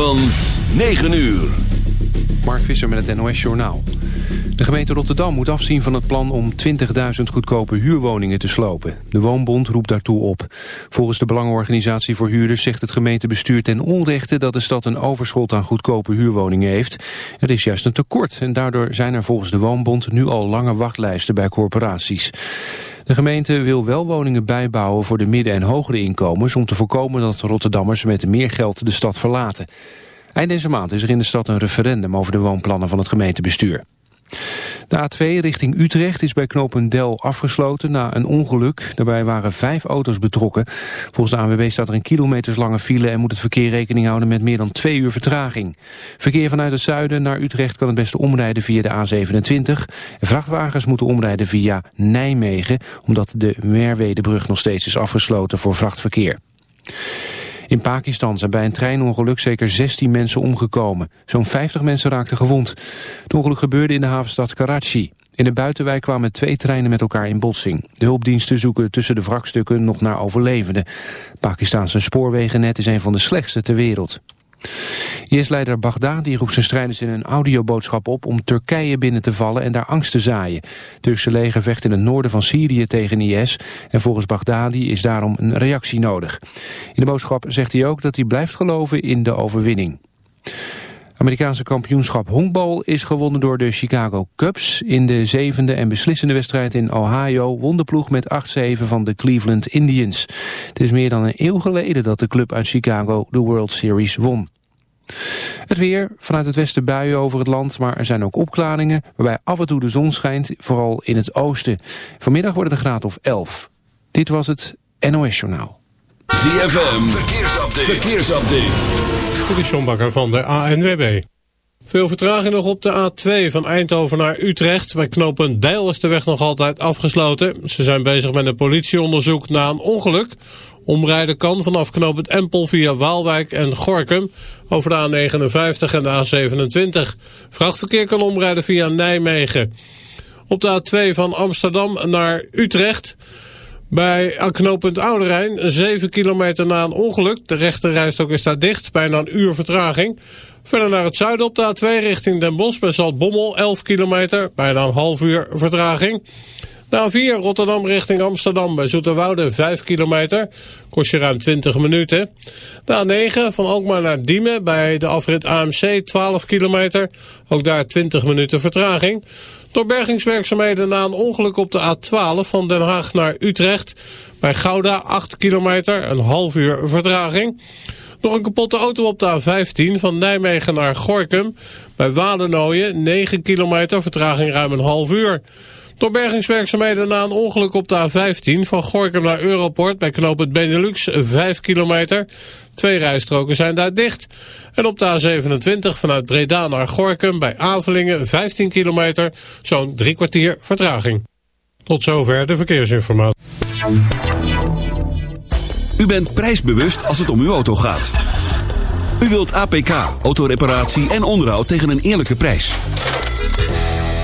van 9 uur. Mark Visser met het NOS Journaal. De gemeente Rotterdam moet afzien van het plan om 20.000 goedkope huurwoningen te slopen. De Woonbond roept daartoe op. Volgens de Belangenorganisatie voor Huurders zegt het gemeentebestuur ten onrechte dat de stad een overschot aan goedkope huurwoningen heeft. Er is juist een tekort en daardoor zijn er volgens de Woonbond nu al lange wachtlijsten bij corporaties. De gemeente wil wel woningen bijbouwen voor de midden- en hogere inkomens... om te voorkomen dat Rotterdammers met meer geld de stad verlaten. Eind deze maand is er in de stad een referendum over de woonplannen van het gemeentebestuur. De A2 richting Utrecht is bij Knopendel afgesloten na een ongeluk. Daarbij waren vijf auto's betrokken. Volgens de ANWB staat er een kilometerslange file... en moet het verkeer rekening houden met meer dan twee uur vertraging. Verkeer vanuit het zuiden naar Utrecht kan het beste omrijden via de A27. Vrachtwagens moeten omrijden via Nijmegen... omdat de Merwedebrug nog steeds is afgesloten voor vrachtverkeer. In Pakistan zijn bij een treinongeluk zeker 16 mensen omgekomen. Zo'n 50 mensen raakten gewond. Het ongeluk gebeurde in de havenstad Karachi. In de buitenwijk kwamen twee treinen met elkaar in botsing. De hulpdiensten zoeken tussen de wrakstukken nog naar overlevenden. Pakistanse spoorwegennet is een van de slechtste ter wereld. IS-leider Baghdadi roept zijn strijders in een audioboodschap op om Turkije binnen te vallen en daar angst te zaaien. Het Turkse leger vecht in het noorden van Syrië tegen IS en volgens Baghdadi is daarom een reactie nodig. In de boodschap zegt hij ook dat hij blijft geloven in de overwinning. Amerikaanse kampioenschap honkbal is gewonnen door de Chicago Cubs. In de zevende en beslissende wedstrijd in Ohio won de ploeg met 8-7 van de Cleveland Indians. Het is meer dan een eeuw geleden dat de club uit Chicago de World Series won. Het weer, vanuit het westen buien over het land, maar er zijn ook opklaringen... waarbij af en toe de zon schijnt, vooral in het oosten. Vanmiddag wordt het een graad of 11. Dit was het NOS Journaal. ZFM, verkeersupdate. verkeersupdate. Dit is van de ANWB. Veel vertraging nog op de A2 van Eindhoven naar Utrecht. Bij knooppunt Deil is de weg nog altijd afgesloten. Ze zijn bezig met een politieonderzoek na een ongeluk. Omrijden kan vanaf knooppunt Empel via Waalwijk en Gorkum over de A59 en de A27. Vrachtverkeer kan omrijden via Nijmegen. Op de A2 van Amsterdam naar Utrecht... Bij knooppunt Ouderijn, 7 kilometer na een ongeluk. De rechterrijstok is daar dicht, bijna een uur vertraging. Verder naar het zuiden op de A2 richting Den Bosch bij Zaltbommel, 11 kilometer, bijna een half uur vertraging. De A4 Rotterdam richting Amsterdam bij Zoeterwoude 5 kilometer, kost je ruim 20 minuten. De A9 van Alkmaar naar Diemen bij de afrit AMC 12 kilometer, ook daar 20 minuten vertraging. Door bergingswerkzaamheden na een ongeluk op de A12 van Den Haag naar Utrecht. Bij Gouda 8 kilometer, een half uur vertraging. Nog een kapotte auto op de A15 van Nijmegen naar Gorkum. Bij Wadenooien 9 kilometer, vertraging ruim een half uur. Door bergingswerkzaamheden na een ongeluk op de A15 van Gorkum naar Europort bij knooppunt Benelux 5 kilometer. Twee rijstroken zijn daar dicht. En op de A27 vanuit Breda naar Gorkum bij Avelingen 15 kilometer, zo'n drie kwartier vertraging. Tot zover de verkeersinformatie. U bent prijsbewust als het om uw auto gaat. U wilt APK, autoreparatie en onderhoud tegen een eerlijke prijs.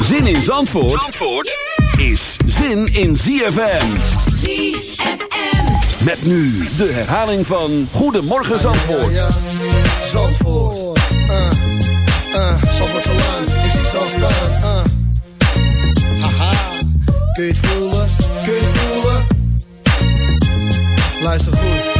Zin in Zandvoort, Zandvoort is zin in ZFM. ZFM. Met nu de herhaling van Goedemorgen Zandvoort. Ja, Zandvoort. Uh, uh, Zandvoort zo lang, ik zie zo staan. Uh. Haha, kun je het voelen? Kun je het voelen? Luister goed.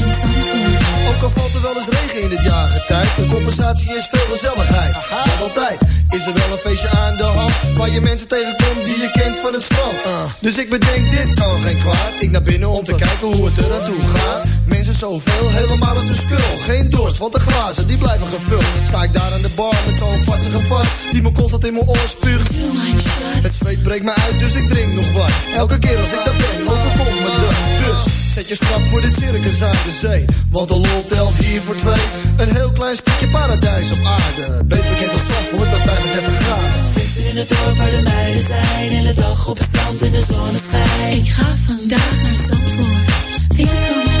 Ook al valt er wel eens regen in dit jaargetijd. De compensatie is veel gezelligheid. Want altijd is er wel een feestje aan de hand. Waar je mensen tegenkomt die je kent van het strand. Dus ik bedenk, dit kan geen kwaad. Ik naar binnen om te kijken hoe het er aan toe gaat. Mensen zoveel, helemaal uit de skul. Geen dorst, want de glazen die blijven gevuld. Sta ik daar aan de bar met zo'n vatsige vast. Die me constant in mijn oor spuugt. Het zweet breekt me uit, dus ik drink nog wat. Elke keer als ik daar ben, overkomt me dat. Dus zet je stap voor dit circus aan de zee. Want de lol telt hier voor twee. Een heel klein stukje paradijs op aarde. Beter bekend als Zandvoort bij 35 graden. Feesten in het dorp waar de meiden zijn. In de dag op het strand in de zonneschijn. Ik ga vandaag naar Zandvoort. In Zandvoort.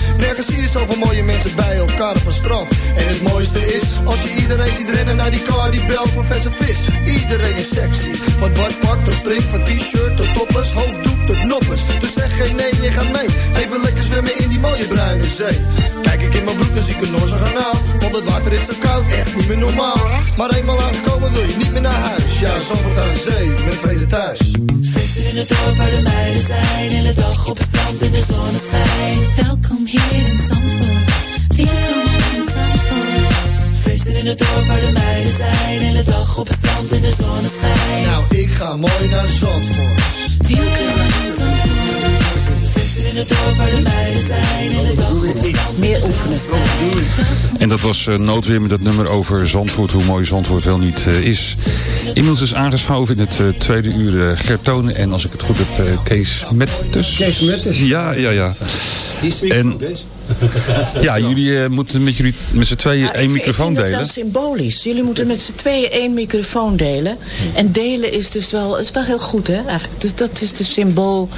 Nergens zie je zoveel mooie mensen bij elkaar op een strand. En het mooiste is, als je iedereen ziet rennen naar die car die belt voor verse vis. Iedereen is sexy, van badpak tot string, van t-shirt tot topless Hoofddoek dus zeg geen nee, je gaat mee Even lekker zwemmen in die mooie bruine zee Kijk ik in mijn broek, dan zie ik een Noorse kanaal Want het water is zo koud, echt niet meer normaal Maar eenmaal aangekomen wil je niet meer naar huis Ja, zoveel aan zee, met vrede thuis Feesten in het dorp waar de meiden zijn. In de dag op het strand in de zonneschijn. Welkom hier in Zandvoort. Welkom. Feesten in het dorp waar de meiden zijn. In de dag op het strand in de zonneschijn. Nou, ik ga mooi naar Zandvoort Welkom in Zandvoort. Feesten in het dorp waar de meiden zijn. In de dag op het strand Meer oefenen. En dat was uh, noodweer met het nummer over Zandvoort, hoe mooi Zandvoort wel niet uh, is. Inmiddels is aangeschoven in het uh, tweede uur Gert Tonen en als ik het goed heb, Kees Mettes. Kees Mettes? Ja, ja, ja. Die is en, ja, jullie moeten met, jullie, met z'n tweeën ja, één ik, microfoon ik vind delen. Dat wel symbolisch. Jullie moeten met z'n tweeën één microfoon delen. En delen is dus wel, is wel heel goed, hè? Eigenlijk. Dus dat is de symbool,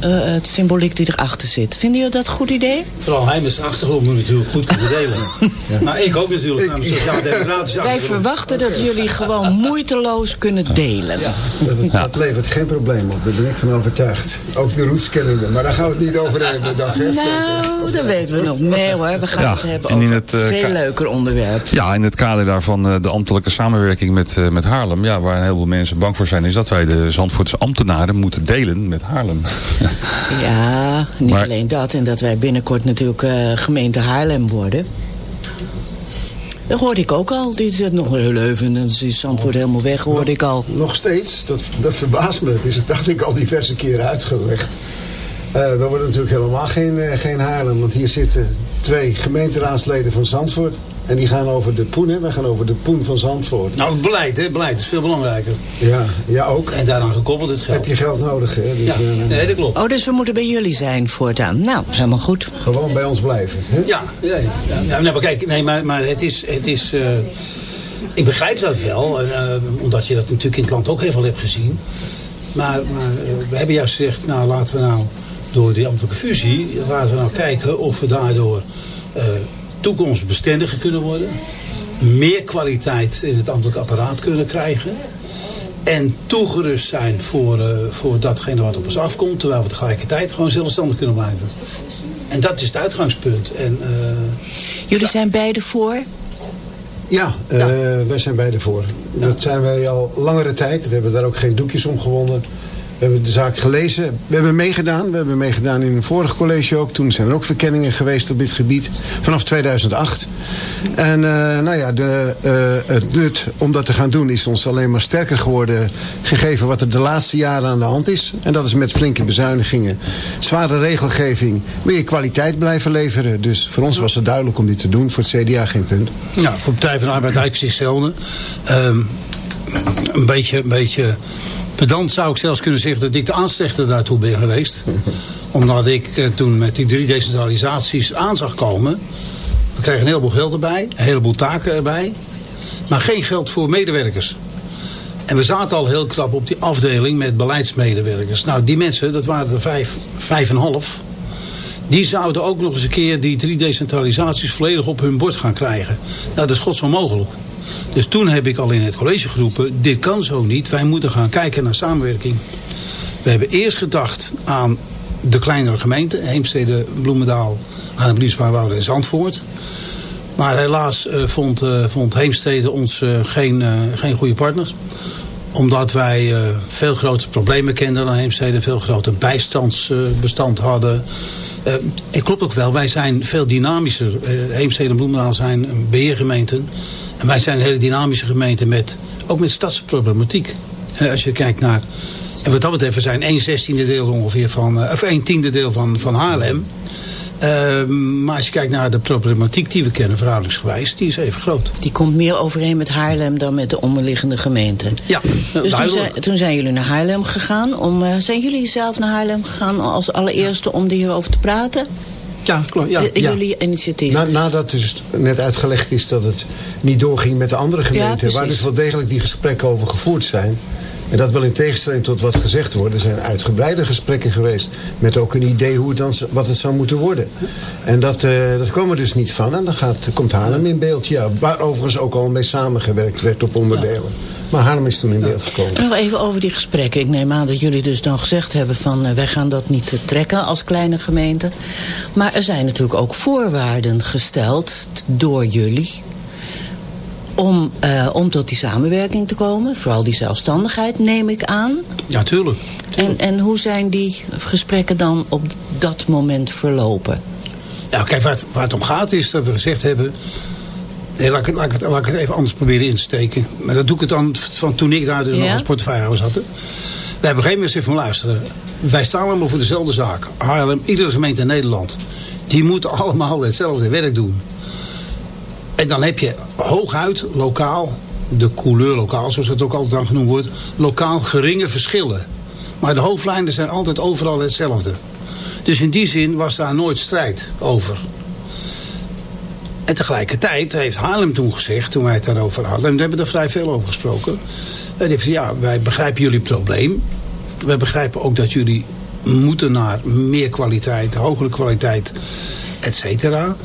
het symboliek die erachter zit. Vinden jullie dat een goed idee? Vooral hij met zijn achtergrond moet natuurlijk goed kunnen delen. ja. Maar ik ook natuurlijk namens sociaal-democratische Wij verwachten dat jullie gewoon moeiteloos kunnen delen. Ja, dat, dat levert geen probleem op. Daar ben ik van overtuigd. Ook de roots kennende. Maar daar gaan we het niet over hebben. Dan nou, dat weten we nog. Nee hoor, we gaan Ja, het hebben en in over het, eh, een veel leuker onderwerp. Ja, in het kader daarvan eh, de ambtelijke samenwerking met, eh, met Haarlem. Ja, waar een heleboel mensen bang voor zijn, is dat wij de Zandvoortse ambtenaren moeten delen met Haarlem. Ja, niet Maar- alleen dat. En dat wij binnenkort natuurlijk eh, gemeente Haarlem worden. Dat hoorde ik ook al. Die zit nog heel even en dan is Zandvoort helemaal weg, hoorde ik al. Nog steeds, dat, dat verbaast me. Het is, dacht ik, al diverse keren uitgelegd. Eh, we worden natuurlijk helemaal geen, eh, geen Haarlem. Want hier zitten twee gemeenteraadsleden van Zandvoort. En die gaan over de poen, hè. Wij gaan over de poen van Zandvoort. Nou, het beleid, hè. Beleid is veel belangrijker. Ja, ja ook. En daaraan gekoppeld het geld. Heb je geld nodig, hè? Dus, Ja, eh, nee, dat klopt. Oh, dus we moeten bij jullie zijn voortaan. Nou, helemaal goed. Gewoon bij ons blijven. Hè? Ja, ja, ja. ja nee, maar kijk, nee, maar, maar het is... Het is eh, ik begrijp dat wel, eh, omdat je dat natuurlijk in het land ook heel veel hebt gezien. Maar, maar we hebben juist gezegd, nou laten we nou door die ambtelijke fusie... laten we nou kijken of we daardoor eh, toekomstbestendiger kunnen worden. Meer kwaliteit in het ambtelijk apparaat kunnen krijgen. En toegerust zijn voor, eh, voor datgene wat op ons afkomt. Terwijl we tegelijkertijd gewoon zelfstandig kunnen blijven. En dat is het uitgangspunt. En, eh, Jullie zijn beide voor? Ja, eh, wij zijn beide voor. Dat zijn wij al langere tijd. We hebben daar ook geen doekjes om gewonnen. We hebben de zaak gelezen. We hebben meegedaan. We hebben meegedaan in een vorig college ook. Toen zijn er ook verkenningen geweest op dit gebied. Vanaf 2008. En uh, nou ja, de, uh, het nut om dat te gaan doen is ons alleen maar sterker geworden. Gegeven wat er de laatste jaren aan de hand is. En dat is met flinke bezuinigingen. Zware regelgeving. Je kwaliteit blijven leveren. Dus voor ons was het duidelijk om dit te doen. Voor het CDA geen punt. Ja, voor Partij van de Arbeid hetzelfde. Um, een beetje... Een beetje pedant zou ik zelfs kunnen zeggen dat ik de aanstichter daartoe ben geweest. Omdat ik eh, toen met die drie decentralisaties aan zag komen. We kregen een heleboel geld erbij, een heleboel taken erbij. Maar geen geld voor medewerkers. En we zaten al heel krap op die afdeling met beleidsmedewerkers. Nou, die mensen, dat waren er vijf, vijf en half. Die zouden ook nog eens een keer die drie decentralisaties volledig op hun bord gaan krijgen. Nou, dat is gods onmogelijk. Dus toen heb ik al in het college geroepen, dit kan zo niet. Wij moeten gaan kijken naar samenwerking. We hebben eerst gedacht aan de kleinere gemeenten. Heemstede, Bloemendaal, Arnhem, Woude en Zandvoort. Maar helaas uh, vond, uh, vond Heemstede ons uh, geen, geen goede partners omdat wij veel grotere problemen kenden dan Heemstede. Veel groter bijstandsbestand hadden. het klopt ook wel, wij zijn veel dynamischer. Heemstede en Bloemendaal zijn beheergemeenten. En wij zijn een hele dynamische gemeente met, ook met stadsproblematiek. als je kijkt naar, en wat dat betreft, we zijn 1 zestiende deel ongeveer van, of 1 tiende deel van, van Haarlem. Uh, maar als je kijkt naar de problematiek die we kennen, verhoudingsgewijs, die is even groot. Die komt meer overeen met Haarlem dan met de onderliggende gemeenten. Ja, Dus toen zijn, toen zijn, jullie naar Haarlem gegaan. Om, uh, zijn jullie zelf naar Haarlem gegaan als allereerste om hierover te praten? Ja, klopt. Ja, ja. Jullie initiatief. Na, nadat dus net uitgelegd is dat het niet doorging met de andere gemeenten... Ja, waar dus wel degelijk die gesprekken over gevoerd zijn... En dat wel in tegenstelling tot wat gezegd wordt. Er zijn uitgebreide gesprekken geweest. Met ook een idee hoe het dan, wat het zou moeten worden. En dat, uh, dat kwam dus niet van. En dan gaat, komt Haarlem in beeld. Ja, waar overigens ook al mee samengewerkt werd op onderdelen. Maar Haarlem is toen in beeld gekomen. Nog even over die gesprekken. Ik neem aan dat jullie dus dan gezegd hebben van... Uh, wij gaan dat niet trekken als kleine gemeente. Maar er zijn natuurlijk ook voorwaarden gesteld door jullie om, uh, om tot die samenwerking te komen. Vooral die zelfstandigheid, neem ik aan. Ja, tuurlijk. En, en hoe zijn die gesprekken dan op dat moment verlopen? Ja, kijk, waar het, waar het om gaat is dat we gezegd hebben... Nee, laat ik, laat, ik, laat ik het even anders proberen in te steken. Maar dat doe ik het dan van toen ik daar dus ja? nog als portefeuillehouder zat. We hebben geen mensen van luisteren. Wij staan allemaal voor dezelfde zaak. Haarlem, iedere gemeente in Nederland. Die moeten allemaal hetzelfde werk doen. En dan heb je hooguit lokaal, de couleur lokaal zoals het ook altijd dan genoemd wordt, lokaal geringe verschillen. Maar de hoofdlijnen zijn altijd overal hetzelfde. Dus in die zin was daar nooit strijd over. En tegelijkertijd heeft Haarlem toen gezegd, toen wij het daarover hadden... en we hebben er vrij veel over gesproken... Wij heeft ja, wij begrijpen jullie probleem. Wij begrijpen ook dat jullie moeten naar meer kwaliteit, hogere kwaliteit, et cetera.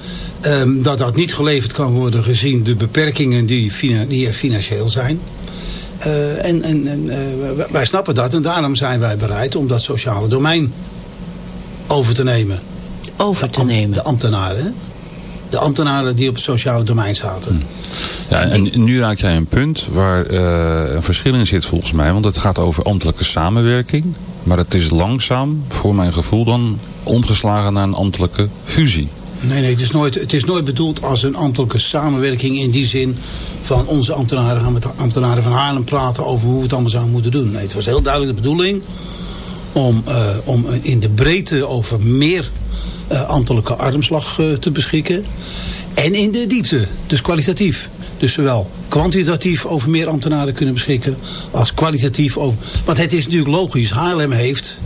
Um, dat dat niet geleverd kan worden gezien de beperkingen die, die er financieel zijn. Uh, en en, en uh, wij snappen dat en daarom zijn wij bereid om dat sociale domein over te nemen. Over te nemen? De ambtenaren. De ambtenaren die op het sociale domein zaten. Hm. Ja, en nu raak jij een punt waar uh, een verschil in zit volgens mij. Want het gaat over ambtelijke samenwerking. Maar het is langzaam, voor mijn gevoel dan, omgeslagen naar een ambtelijke fusie. Nee, nee, het is, nooit, het is nooit bedoeld als een ambtelijke samenwerking in die zin van onze ambtenaren gaan met de ambtenaren van Haarlem praten over hoe we het allemaal zouden moeten doen. Nee, het was heel duidelijk de bedoeling om, uh, om in de breedte over meer uh, ambtelijke armslag uh, te beschikken. En in de diepte, dus kwalitatief. Dus zowel kwantitatief over meer ambtenaren kunnen beschikken als kwalitatief over... Want het is natuurlijk logisch, Haarlem heeft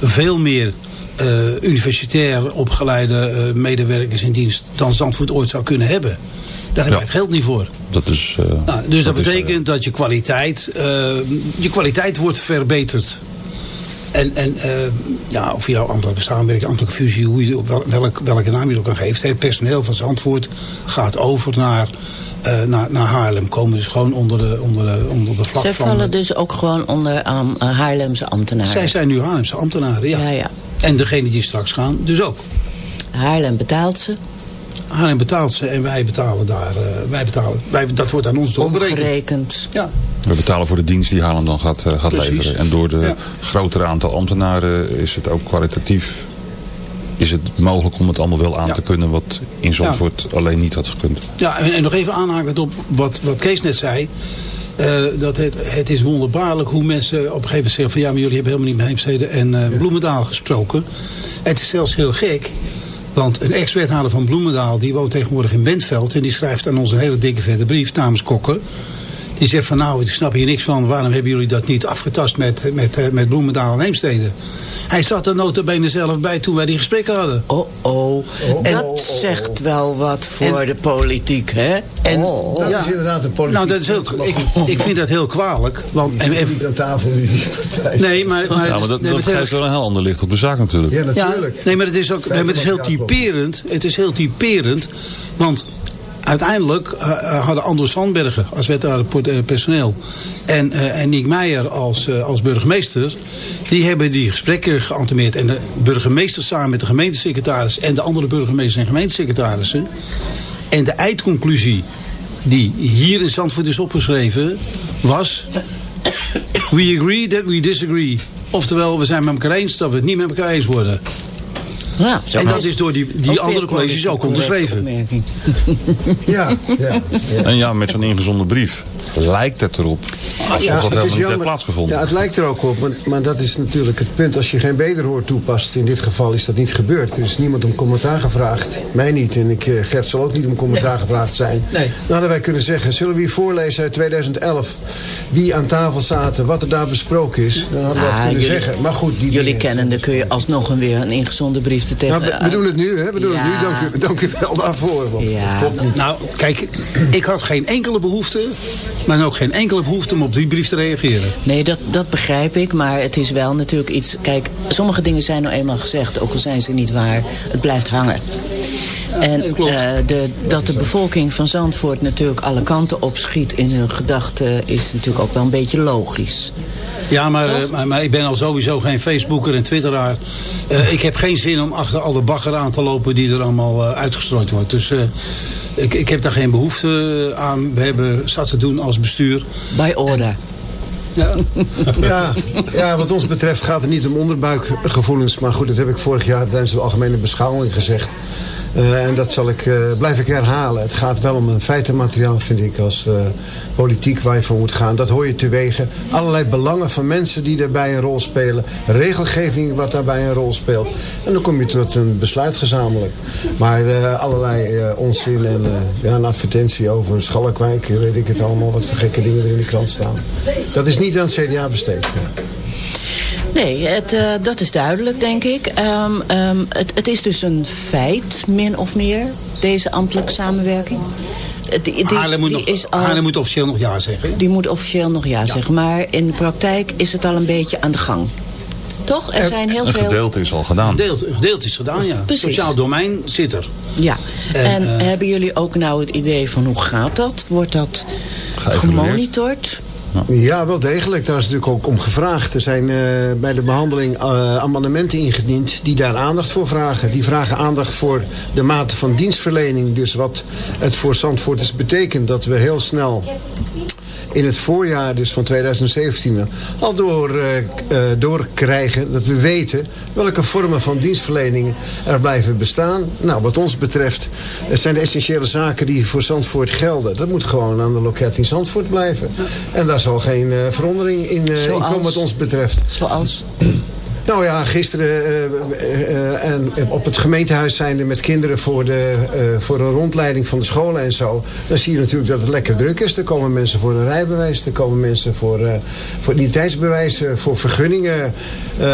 veel meer uh, universitair opgeleide uh, medewerkers in dienst dan Zandvoort ooit zou kunnen hebben. Daar hebben wij het geld niet voor. Dat is, uh, nou, dus dat, dat betekent is, dat je kwaliteit, je kwaliteit wordt verbeterd. En, en ja, of je nou ambtelijke samenwerking, ambtelijke fusie, hoe je, op welk, welke naam je ook aan geeft. Het personeel van Zandvoort gaat over naar, naar, naar Haarlem. Komen dus gewoon onder de, onder de, onder de vlag Zij van... vallen dus ook gewoon onder um, Haarlemse ambtenaren? Zij zijn nu Haarlemse ambtenaren, ja. ja, ja. En degene die straks gaan, dus ook. Haarlem betaalt ze? Haarlem betaalt ze en wij betalen daar. Uh, wij betalen, wij, dat wordt aan ons doorberekend. Ja. We betalen voor de dienst die Haarlem dan gaat, eh, gaat Precies. leveren. En door de Ja. grotere aantal ambtenaren is het ook kwalitatief is het mogelijk om het allemaal wel aan Ja. te kunnen wat in Zandvoort alleen niet had gekund. Ja, en, en nog even aanhakend op wat, wat Kees net zei. Eh, dat het, het is wonderbaarlijk hoe mensen op een gegeven moment zeggen van ja, maar jullie hebben helemaal niet met Heemstede en eh, Bloemendaal gesproken. Het is zelfs heel gek. Want een ex-wethouder van Bloemendaal, die woont tegenwoordig in Bentveld. En die schrijft aan ons een hele dikke vette brief namens Kokken. Die zegt van nou, ik snap hier niks van. Waarom hebben jullie dat niet afgetast met, met, eh, met Bloemendaal en Heemstede? Hij zat er notabene zelf bij toen wij die gesprekken hadden. Oh, oh. Dat zegt wel wat voor de politiek, hè? En, Dat is inderdaad een politiek Nou, dat is heel, ik, ik vind dat heel kwalijk. Want, en, en- niet aan tafel nu nee, maar, maar, Ja, maar dat, nee, dat geeft wel een heel ander licht op de zaak natuurlijk. Ja, ja, natuurlijk. nee, maar het is ook nee, maar het is heel typerend. Het is heel typerend. Want uiteindelijk eh, eh, hadden Anders Sandbergen als wethouder eh, personeel en, en Niek Meijer als, als burgemeester, die hebben die gesprekken geantemeerd. En de burgemeester samen met de gemeentesecretaris en de andere burgemeesters en gemeentesecretarissen. En de eindconclusie die hier in Zandvoort is opgeschreven was... We agree that we disagree. Oftewel, we zijn met elkaar eens dat we het niet met elkaar eens worden. Ja, En dat is door die, die andere colleges ook onderschreven. Ja, ja. En ja, met zo'n ingezonden brief lijkt het erop alsof Ja, dat het helemaal is niet heeft plaatsgevonden. Ja, het lijkt er ook op, maar, maar dat is natuurlijk het punt. Als je geen wederhoor toepast, in dit geval is dat niet gebeurd. Er is niemand om commentaar gevraagd. Mij niet. En ik, eh, Gert zal ook niet om commentaar gevraagd zijn. Nee. Nou hadden wij kunnen zeggen, zullen we hier voorlezen uit 2011... wie aan tafel zaten, wat er daar besproken is. Dan hadden we dat Ah, kunnen jullie- zeggen. Maar goed, die Jullie dingen- kennende kun je alsnog een weer een ingezonden brief tegen... Nou, we, we doen het nu, hè? We doen Ja. het nu. Dank u, dank u wel daarvoor. Want Ja. het klopt niet. Nou, kijk, ik had geen enkele behoefte, maar ook geen enkele behoefte om op die brief te reageren. Nee, dat, dat begrijp ik. Maar het is wel natuurlijk iets... Kijk, sommige dingen zijn nou eenmaal gezegd. Ook al zijn ze niet waar. Het blijft hangen. En eh, de, dat de bevolking van Zandvoort natuurlijk alle kanten opschiet in hun gedachten... is natuurlijk ook wel een beetje logisch. Ja, maar, eh, maar, maar ik ben al sowieso geen Facebooker en Twitteraar. Eh, ik heb geen zin om achter al de bagger aan te lopen die er allemaal eh, uitgestrooid wordt. Dus eh, ik, ik heb daar geen behoefte aan. We hebben zat te doen als bestuur. Bij order. Ja. Ja, ja, wat ons betreft gaat het niet om onderbuikgevoelens. Maar goed, dat heb ik vorig jaar tijdens de algemene beschouwing gezegd. Eh, en dat zal ik, eh, blijf ik herhalen. Het gaat wel om een feitenmateriaal, vind ik, als eh, politiek waar je voor moet gaan. Dat hoor je te wegen. Allerlei belangen van mensen die daarbij een rol spelen. Regelgeving wat daarbij een rol speelt. En dan kom je tot een besluit gezamenlijk. Maar allerlei onzin en ja, een advertentie over Schalkwijk, weet ik het allemaal, wat voor gekke dingen er in de krant staan. Dat is niet aan het CDA besteed. Nee, het, eh, dat is duidelijk, denk ik. Ehm, ehm, het, het is dus een feit, min of meer, deze ambtelijke samenwerking. Het- Die, die, Haarlem moet, die nog, is al, Haarlem moet officieel nog ja zeggen. die moet officieel nog ja, zeggen. Maar in de praktijk is het al een beetje aan de gang. Toch? Er zijn heel Een veel... gedeelte is al gedaan. Gedeeld is gedaan, ja. Precies. Sociaal domein zit er. Ja. En, En, eh, hebben jullie ook nou het idee van hoe gaat dat? Wordt dat gemonitord? Ja, wel degelijk. Daar is natuurlijk ook om gevraagd. Er zijn eh, bij de behandeling eh, amendementen ingediend die daar aandacht voor vragen. Die vragen aandacht voor de mate van dienstverlening. Dus wat het voor Zandvoorters betekent dat we heel snel in het voorjaar dus van 2017 al door, eh, eh, doorkrijgen dat we weten welke vormen van dienstverlening er blijven bestaan. Nou, wat ons betreft het zijn de essentiële zaken die voor Zandvoort gelden. Dat moet gewoon aan de loket in Zandvoort blijven. En daar zal geen eh, verandering in, eh, in komen wat ons betreft. Zoals? Nou ja, gisteren eh, eh, eh, en op het gemeentehuis zijnde met kinderen voor, de, eh, voor een rondleiding van de scholen en zo. Dan zie je natuurlijk dat het lekker druk is. Er komen mensen voor een rijbewijs, er komen mensen voor, eh voor identiteitsbewijzen, voor vergunningen. Eh,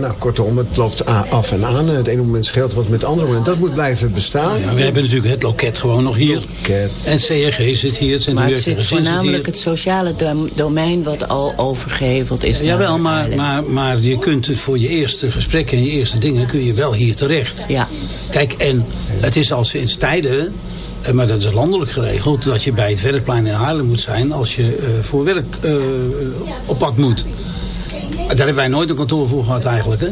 nou, kortom, het loopt af en aan. Het ene moment scheelt wat met het andere moment. Dat moet blijven bestaan. Ja, we hebben natuurlijk het loket gewoon nog hier. Loket. En CRG zit hier. Het Maar het zit voornamelijk hier. het sociale dom- domein wat al overgeheveld is. naar Jawel, maar, maar, maar je kunt het voor je eerste gesprekken en je eerste dingen kun je wel hier terecht. Ja. Kijk, en het is al sinds tijden, eh, maar dat is landelijk geregeld, dat je bij het werkplein in Haarlem moet zijn als je eh, voor werk eh, op pad moet. Daar hebben wij nooit een kantoor voor gehad eigenlijk. Hè?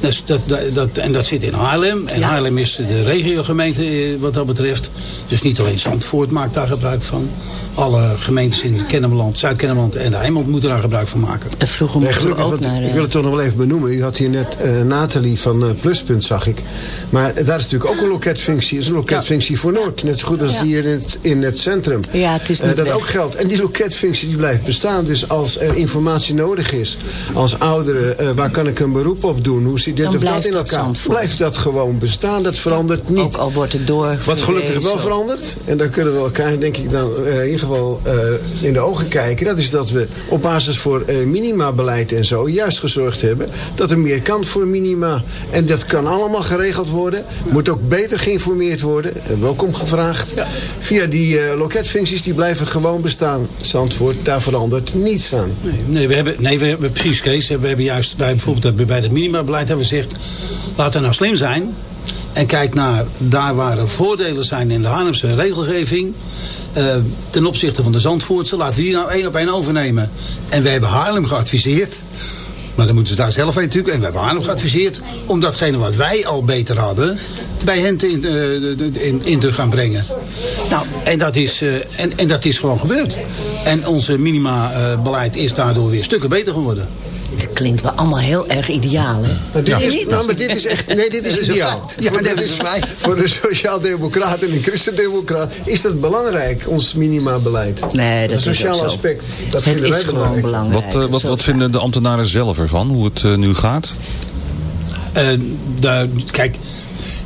Dus dat, dat, dat, en dat zit in Haarlem. En Haarlem is de regiogemeente eh, wat dat betreft. Dus niet alleen Zandvoort maakt daar gebruik van. Alle gemeentes in Kennemerland, Zuid-Kennemerland en de moeten daar gebruik van maken. En vroeger mochten we ook naar... ik eh, wil het toch nog wel even benoemen. U had hier net eh, Nathalie van eh, Pluspunt, zag ik. Maar daar is natuurlijk ook een loketfunctie. Het is een loketfunctie voor Noord. Net zo goed als Ja. hier in het, in het centrum. Ja, het is Eh, niet dat weg. ook geldt. En die loketfunctie die blijft bestaan. Dus als er informatie nodig is, als ouderen, eh, waar kan ik een beroep op doen? Hoe zit dit Dan of dat blijft in dat elkaar? Blijft dat gewoon bestaan? Dat verandert niet. Ook al wordt het door. Wat gelukkig wel verandert, en daar kunnen we elkaar denk ik dan eh, in ieder geval eh, in de ogen kijken. Dat is dat we op basis voor eh, minimabeleid en zo juist gezorgd hebben dat er meer kan voor minima. En dat kan allemaal geregeld worden. Moet ook beter geïnformeerd worden. Eh, welkom gevraagd. Via die eh, loketfuncties die blijven gewoon bestaan. Zandvoort, daar verandert niets aan. Nee, nee, we hebben, nee, we hebben precies We hebben juist bij, bijvoorbeeld bij het minimabeleid hebben we gezegd... laten we nou slim zijn. En kijk naar daar waar voordelen zijn in de Haarlemse regelgeving. eh, ten opzichte van de Zandvoortse. Laten we die nou één op één overnemen. En we hebben Haarlem geadviseerd. Maar dan moeten ze daar zelf heen natuurlijk. En we hebben Haarlem geadviseerd om datgene wat wij al beter hadden... bij hen te in, eh, in te gaan brengen. Nou, en dat is, eh, en, en dat is gewoon gebeurd. En onze minima-beleid is daardoor weer stukken beter geworden. Klinkt wel allemaal heel erg ideaal, hè? Maar dit, Ja. is, nou, maar dit is echt, nee, dit is Dat is een ideaal. feit. Ja, voor, dat de- is een feit. voor de sociaaldemocraten en de christendemocraten is dat belangrijk, ons minimabeleid. Nee, dat het is sociaal zo. aspect. Dat het vinden is wij gewoon belangrijk. belangrijk. Wat, eh, wat vinden de ambtenaren zelf ervan, hoe het eh, nu gaat? Eh, de, kijk,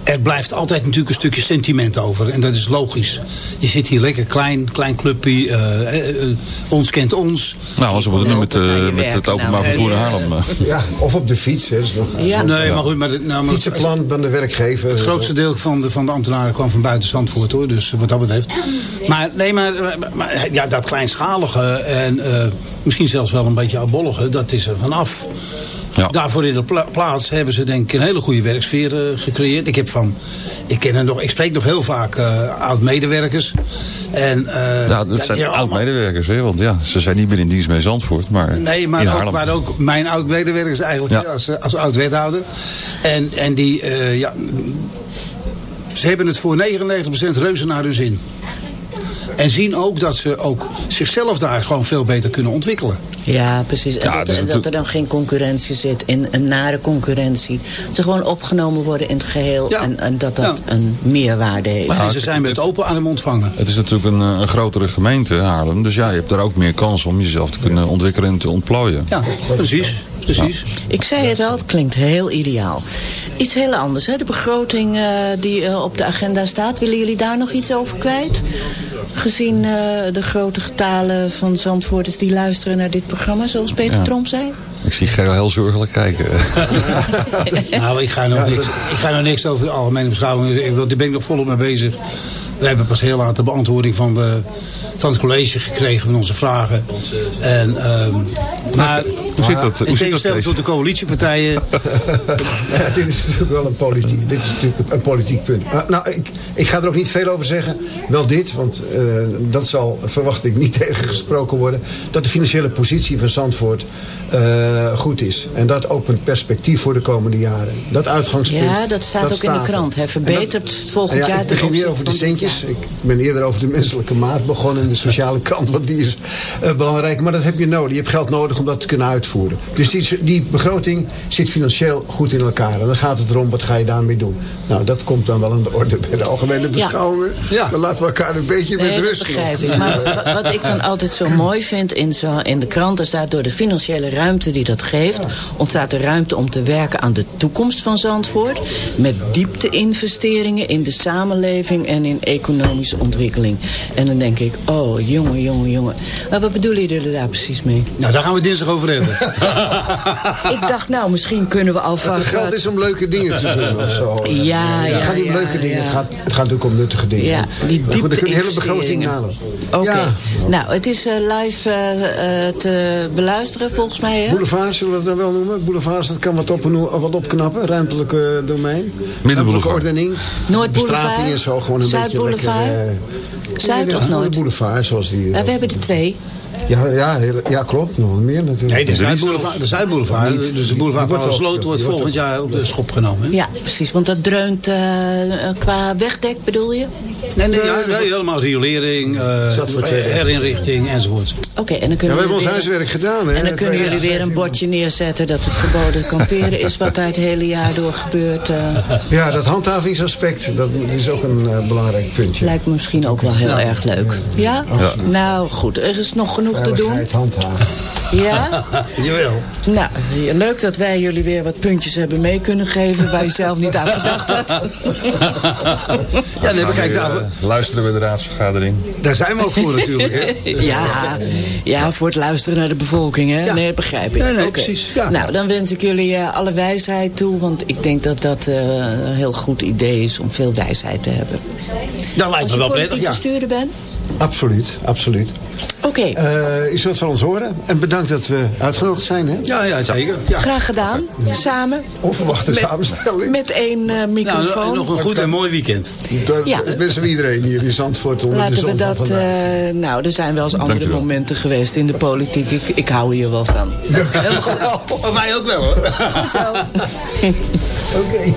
er blijft altijd natuurlijk een stukje sentiment over. En dat is logisch. Je zit hier lekker klein, klein clubje. eh, eh, ons kent ons. Nou, ze moeten nu met, eh, je met het openbaar nou, vervoer eh, Haarlem. Ja, of op de fiets. Hè, dat is nog, Ja. Nee, maar goed. Maar, nou, maar Fietsenplan van de werkgever. het grootste deel van de, van de ambtenaren kwam van buiten Zandvoort hoor. Dus wat dat betreft. Maar nee, maar, maar ja, dat kleinschalige en eh, misschien zelfs wel een beetje oudbollige, dat is er vanaf. Ja. Daarvoor in de pla- plaats hebben ze denk ik een hele goede werksfeer eh, gecreëerd. Ik heb van, ik ken er nog, ik spreek nog heel vaak eh, oud-medewerkers. En, eh, Ja, dat zijn oud-medewerkers, hè? Want ja, ze zijn niet meer in dienst bij Zandvoort, maar Nee, maar ook, ook mijn oud-medewerkers eigenlijk Ja. als, als oud-wethouder. En, en die, ja, ze hebben het voor 99% reuze naar hun zin. En zien ook dat ze ook zichzelf daar gewoon veel beter kunnen ontwikkelen. Ja, precies. En Ja, dat, dus dat er dan geen concurrentie zit, in een nare concurrentie. Dat ze gewoon opgenomen worden in het geheel Ja. en, en dat dat Ja. een meerwaarde heeft. en ze zijn met open arm ontvangen. Het is natuurlijk een, eh, een grotere gemeente, Haarlem. Dus ja, je hebt daar ook meer kans om jezelf te kunnen ontwikkelen en te ontplooien. Ja, precies. Precies. Ik zei het al, het klinkt heel ideaal. Iets heel anders, hè? de begroting eh, die eh, op de agenda staat. Willen jullie daar nog iets over kwijt? Gezien eh, de grote getalen van Zandvoorters die luisteren naar dit programma, zoals Peter Ja. Tromp zei. Ik zie Gerro heel zorgelijk kijken. Nou, ik ga nog, niks, ik ga nog niks over de algemene beschouwing. daar ben ik nog volop mee bezig. We hebben pas heel laat de beantwoording van, de, van het college gekregen van onze vragen. En, ehm, maar Hoe zit dat? in Hoe zit dat, tegenstelling tot de coalitiepartijen Ja, dit is natuurlijk wel een politiek, dit is natuurlijk een politiek punt. Maar, nou, ik, ik ga er ook niet veel over zeggen. Wel dit, want eh, dat zal, verwacht ik, niet tegengesproken worden. Dat de financiële positie van Zandvoort eh, goed is. En dat opent perspectief voor de komende jaren. Dat uitgangspunt. Ja, dat staat ook in de krant. Verbetert dat- volgend ja, jaar Ik ten begin weer over de centjes. jaar. Ik ben eerder over de menselijke maat begonnen. De sociale kant, want die is eh, belangrijk. Maar dat heb je nodig. Je hebt geld nodig om dat te kunnen uitvoeren. Dus die, die begroting zit financieel goed in elkaar. En dan gaat het erom, wat ga je daarmee doen? Nou, dat komt dan wel aan de orde bij de algemene beschouwingen. Ja. Dan laten we elkaar een beetje Nee, met dat rust. begrijp nog. ik. Maar wa- wat ik dan altijd zo mooi vind in, zo, in de kranten staat... door de financiële ruimte die dat geeft... ontstaat er ruimte om te werken aan de toekomst van Zandvoort... met diepte-investeringen in de samenleving en in economische ontwikkeling. En dan denk ik, oh, jongen, jongen, jongen. Maar wat bedoelen jullie daar precies mee? Nou, daar gaan we dinsdag over hebben. Ik dacht, nou, misschien kunnen we Het alvast... geld wat- is om leuke dingen te doen of zo. Ja, ja, Het gaat niet om ja, leuke dingen. ja. Het, gaat, het gaat natuurlijk om nuttige dingen. Ja, die Maar goed, kun je hele begroting halen. Oké, Ja. nou, het is eh, live eh, eh, te beluisteren volgens mij, hè? Boulevard, zullen we het dan wel noemen? Boulevard, dat kan wat, op, wat opknappen. Ruimtelijke domein. Ruimtelijke ordening. Noordboulevard, Bestrating en zo gewoon een beetje lekker... Zuidboulevard, Zuid of Noord? Boulevard, zoals die... Eh, we hebben er twee. Ja, ja, heel- ja, klopt. Nog meer natuurlijk. Nee, de Zuidboulevard, de Zuidboulevard Niet. dus de boulevard wordt van Sloot ook- wordt volgend jaar op de schop genomen. hè? Ja, precies. Want dat dreunt eh, eh, qua wegdek, bedoel je? Nee, nee, ja, nee, helemaal riolering, eh, weken. herinrichting enzovoort. Oké, en dan Ja, kunnen we hebben jullie ons weer- huiswerk gedaan. Hè? En dan kunnen jullie weer een 2016. bordje neerzetten dat het verboden kamperen is wat daar het hele jaar door gebeurt. eh, Ja, dat handhavingsaspect, dat is ook een eh, belangrijk puntje. lijkt me misschien ook wel heel erg leuk. Ja? Nou goed, er is nog genoeg te doen. Handhaven. Ja? Jawel. Nou, leuk dat wij jullie weer wat puntjes hebben mee kunnen geven waar je zelf niet aan gedacht had. Ja, nee, maar kijk, daar, eh, luisteren we de raadsvergadering. daar zijn we ook voor natuurlijk. Hè? Ja, ja, voor het luisteren naar de bevolking, hè? Ja. Nee, begrijp ik. Nee, precies, ja. Nou, dan wens ik jullie eh, alle wijsheid toe, want ik denk dat dat eh, een heel goed idee is om veel wijsheid te hebben. Dat lijkt Als me je wel prettig, politiek ja. bestuurder bent? Absoluut, absoluut. Oké, Eh, je zult van ons horen. En bedankt dat we uitgenodigd zijn. Hè? Ja, ja, zeker. Ja. graag gedaan. Samen. Onverwachte Met- samenstelling. Met één eh, Nou, microfoon. nog een goed en mooi weekend. Dat Ja. is best wel iedereen hier in Zandvoort onder de Laten zon we dat... eh, nou, er zijn wel eens andere momenten geweest in de politiek. Ik, ik hou hier wel van. Helemaal goed. Oh, wij ook wel hoor. Goed zo. Oké.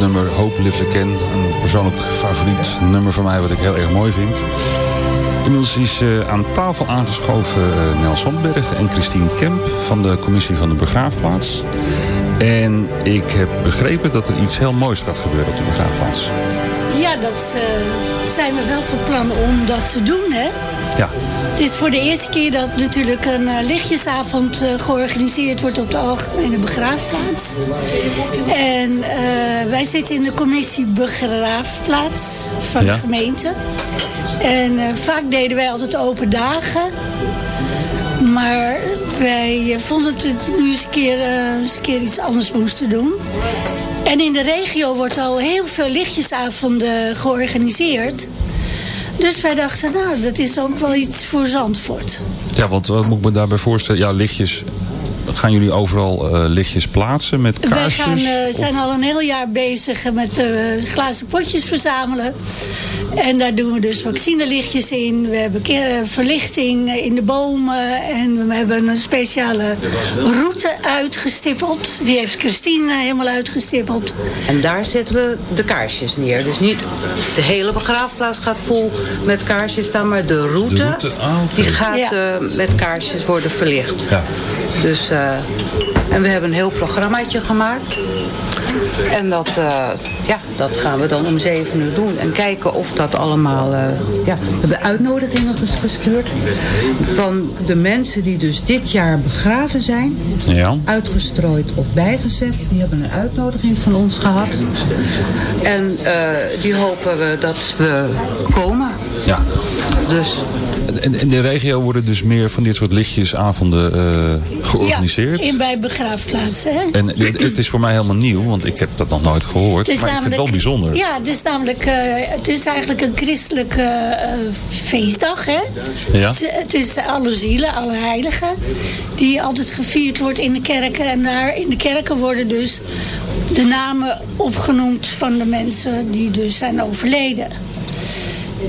Nummer Hope Lives Again. Een persoonlijk favoriet nummer van mij wat ik heel erg mooi vind. Inmiddels is eh, aan tafel aangeschoven uh, Nel Sandberg en Christine Kemp van de commissie van de begraafplaats. En ik heb begrepen dat er iets heel moois gaat gebeuren op de begraafplaats. Ja, dat uh, zijn we wel van plan om dat te doen, hè? Ja. Het is voor de eerste keer dat natuurlijk een uh, lichtjesavond uh, georganiseerd wordt op de algemene begraafplaats. En wij zitten in de commissie begraafplaats van ja. de gemeente. En vaak deden wij altijd open dagen. Maar wij vonden het nu eens een, keer, eens een keer iets anders moesten doen. En in de regio wordt al heel veel lichtjesavonden georganiseerd. Dus wij dachten, nou, dat is ook wel iets voor Zandvoort. Ja, want wat moet ik me daarbij voorstellen? Ja, lichtjes gaan jullie overal uh, lichtjes plaatsen met kaarsjes? Wij gaan, uh, zijn al een heel jaar bezig met uh, glazen potjes verzamelen. En daar doen we dus vaccinelichtjes in. We hebben verlichting in de bomen. En we hebben een speciale route uitgestippeld. Die heeft Christine helemaal uitgestippeld. En daar zetten we de kaarsjes neer. Dus niet de hele begraafplaats gaat vol met kaarsjes staan. Maar de route, de route? Oh, okay. die gaat ja. met kaarsjes worden verlicht. Ja. Dus... Uh, en we hebben een heel programmaatje gemaakt. En dat, uh, ja, dat gaan we dan om zeven uur doen. En kijken of dat allemaal... Uh, ja, we hebben uitnodigingen gestuurd. Van de mensen die dus dit jaar begraven zijn. Ja. Uitgestrooid of bijgezet. Die hebben een uitnodiging van ons gehad. En die hopen we dat we komen. Ja. Dus in de regio worden dus meer van dit soort lichtjesavonden uh, georganiseerd? Ja, in bij begraafplaatsen. Hè? En het is voor mij helemaal nieuw, want ik heb dat nog nooit gehoord. Maar ik vind het wel bijzonder. Ja, het is namelijk uh, het is eigenlijk een christelijke uh, feestdag. Hè? Ja. Het, het, is alle zielen, alle heiligen. Die altijd gevierd wordt in de kerken. En daar in de kerken worden dus de namen opgenoemd van de mensen die dus zijn overleden.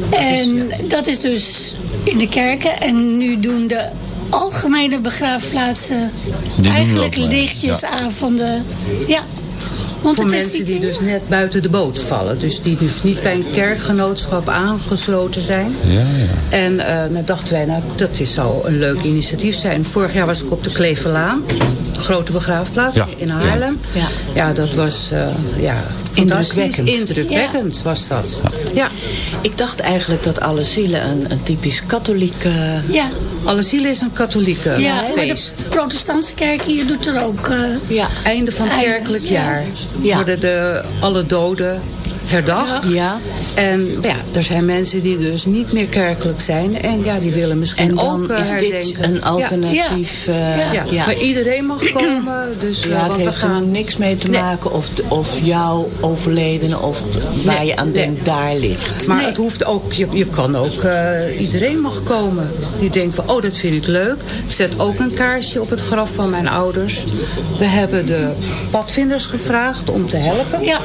En dat is dus in de kerken. En nu doen de algemene begraafplaatsen Die eigenlijk doen ook mee, lichtjesavonden. Ja. Want voor het is mensen die dus net buiten de boot vallen. Dus die dus niet bij een kerkgenootschap aangesloten zijn. Ja, ja. En uh, nou dachten wij, nou, dat is, zou een leuk initiatief zijn. Vorig jaar was ik op de Kleverlaan. De grote begraafplaats Ja. in Haarlem. Ja. Ja, dat was uh, ja, Indrukwekkend. Indrukwekkend was dat. Ja. Ik dacht eigenlijk dat alle zielen een, een typisch katholieke... Ja, Alle zielen is een katholieke ja maar feest. de protestantse kerk hier doet er ook... eh, Ja, Einde van Einde, kerkelijk ja. jaar Ja. worden de, alle doden herdacht. Ja. En ja, er zijn mensen die dus niet meer kerkelijk zijn. En ja, die willen misschien en dan ook eh, is dit een alternatief... Ja. eh, Ja. ja. maar iedereen mag komen. Dus, eh, Ja, het want we heeft er gaan... niks mee te Nee. maken of, of jouw overledene of waar Nee, je aan nee. denkt, daar ligt. Maar het hoeft ook, je, je kan ook, eh, iedereen mag komen. Die denkt van, oh dat vind ik leuk. Ik zet ook een kaarsje op het graf van mijn ouders. We hebben de padvinders gevraagd om te helpen. Ja.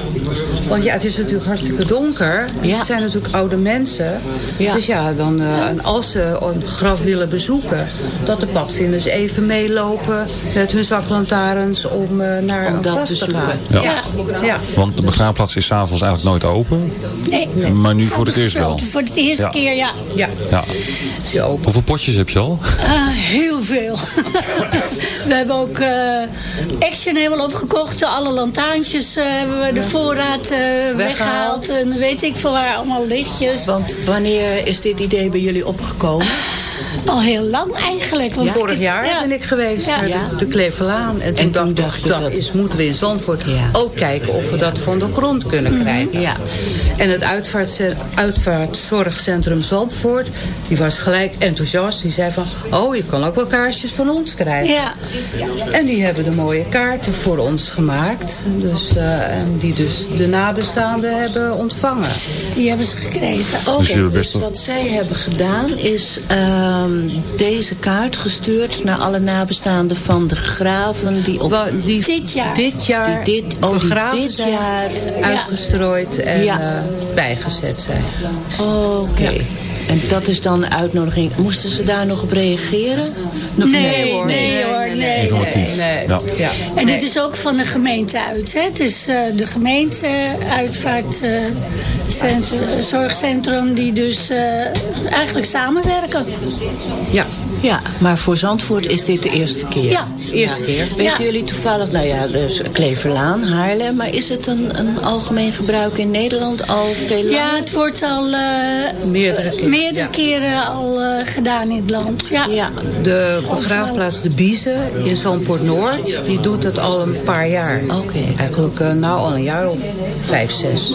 Want ja, het is natuurlijk hartstikke donker. Ja. Het zijn natuurlijk oude mensen. Ja. Dus ja, dan, eh, en als ze een graf willen bezoeken... dat de padvinders even meelopen met hun zaklantaarns... om eh, naar Om een dat graf te gaan. Ja. Ja. Ja. Want de begraafplaats is s'avonds eigenlijk nooit open. nee, Maar nu voor het eerst wel. Voor het eerste Ja. keer, ja. Ja, Ja. open. Hoeveel potjes heb je al? Ah, heel veel. we hebben ook eh, Action helemaal opgekocht. Alle lantaarntjes eh, hebben we de voorraad eh, weggehaald. En weet ik veel waar, allemaal lichtjes. Want wanneer is dit idee bij jullie opgekomen? Al heel lang eigenlijk. Want Vorig het- jaar ja. ben ik geweest Ja. naar Ja. de, de Kleverlaan. En toen, toen dacht, ik, je dat, dat- is, moeten we in Zandvoort Ja. ook kijken of we dat van de grond kunnen krijgen. Ja. En het uitvaartzorgcentrum Zandvoort, die was gelijk enthousiast. Die zei van, oh je kan ook wel kaarsjes van ons krijgen. Ja. En die hebben de mooie kaarten voor ons gemaakt. Dus, eh, en die dus de nabestaanden hebben ontvangen. Die hebben ze gekregen. Oké, Dus dus, wat zij hebben gedaan is ehm, deze kaart gestuurd naar alle nabestaanden van de graven die op Wa- Die Dit jaar. dit jaar Die dit- oh, begraven dit zijn, jaar- uitgestrooid en Ja. eh, bijgezet zijn. Oké. En dat is dan een uitnodiging. Moesten ze daar nog op reageren? Nog Nee, hoor, nee, hoor, nee. Informatief. Nee. Ja. Ja. En dit is ook van de gemeente uit. Hè? Het is eh, de gemeente uitvaartcentrum, zorgcentrum die dus eh, eigenlijk samenwerken. Ja. Ja, maar voor Zandvoort is dit de eerste keer. Ja. Eerste keer. Weten Ja. jullie toevallig, nou ja, dus Kleverlaan, Haarlem... maar is het een, een algemeen gebruik in Nederland al veel langer? Ja, het wordt al eh, Meerdere keren, meerdere ja. keren al eh, gedaan in het land. Ja. De begraafplaats De Biezen in Zandpoort Noord, die doet dat al een paar jaar. Oké. Eigenlijk eh, nou al een jaar of vijf, zes.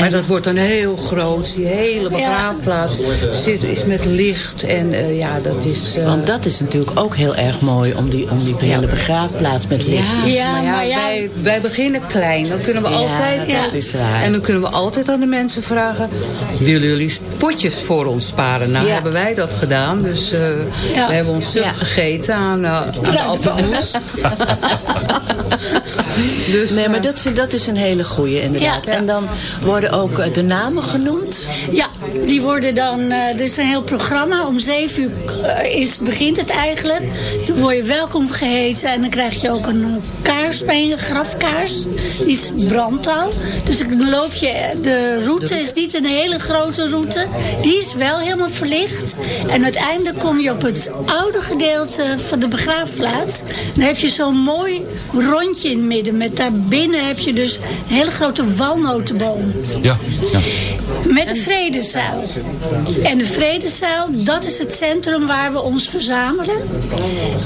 Maar dat wordt dan heel groot. Die hele begraafplaats zit, is met licht. En eh, ja, dat is... eh, Want dat is natuurlijk ook heel erg mooi om die, om die hele begraafplaats met licht. Ja, maar ja, Wij, wij beginnen klein. Dan kunnen we Ja, altijd... dat is waar. En dan kunnen we altijd aan de mensen vragen... willen jullie potjes voor ons sparen? Nou, Ja. hebben wij dat gedaan. Dus eh, Ja. we hebben ons suf Ja. gegeten aan, eh, aan de Ja. appelmoes. dus, Nee, maar eh, dat, vind- dat is een hele goeie inderdaad. Ja. En dan worden ook eh, de namen genoemd. Ja, die worden dan... eh er is een heel programma. Om zeven uur eh, is, begint het eigenlijk. Dan word je welkom geheten. En dan krijg je ook een kaars mee, een grafkaars. Die is brandt al. Dus dan loop je... De route is niet een hele grote route. Die is wel helemaal verlicht. En uiteindelijk kom je op het oude gedeelte van de begraafplaats. Dan heb je zo'n mooi rondje in het midden. Met daarbinnen heb je dus een hele grote walnotenboom. Ja. ja. Met de Vredezaal. En de Vredezaal, dat is het centrum waar we ons verzamelen.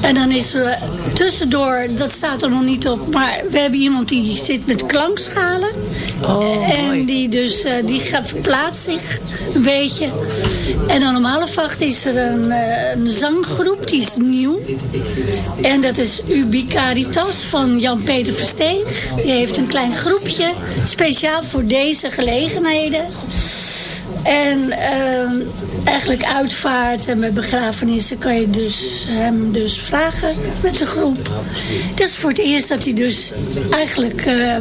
En dan is er tussendoor, dat staat er nog niet op... maar we hebben iemand die zit met klankschalen. Oh, en mooi. die dus, eh, die gaat- verplaatst zich een beetje. En dan om half acht is er een, eh, een zanggroep, die is nieuw. En dat is Ubicaritas van Jan-Peter Versteeg. Die heeft een klein groepje, speciaal voor deze gelegenheden. En ehm, eigenlijk uitvaart en bij begrafenissen kan je dus hem dus vragen met zijn groep. Het is voor het eerst dat hij dus eigenlijk eh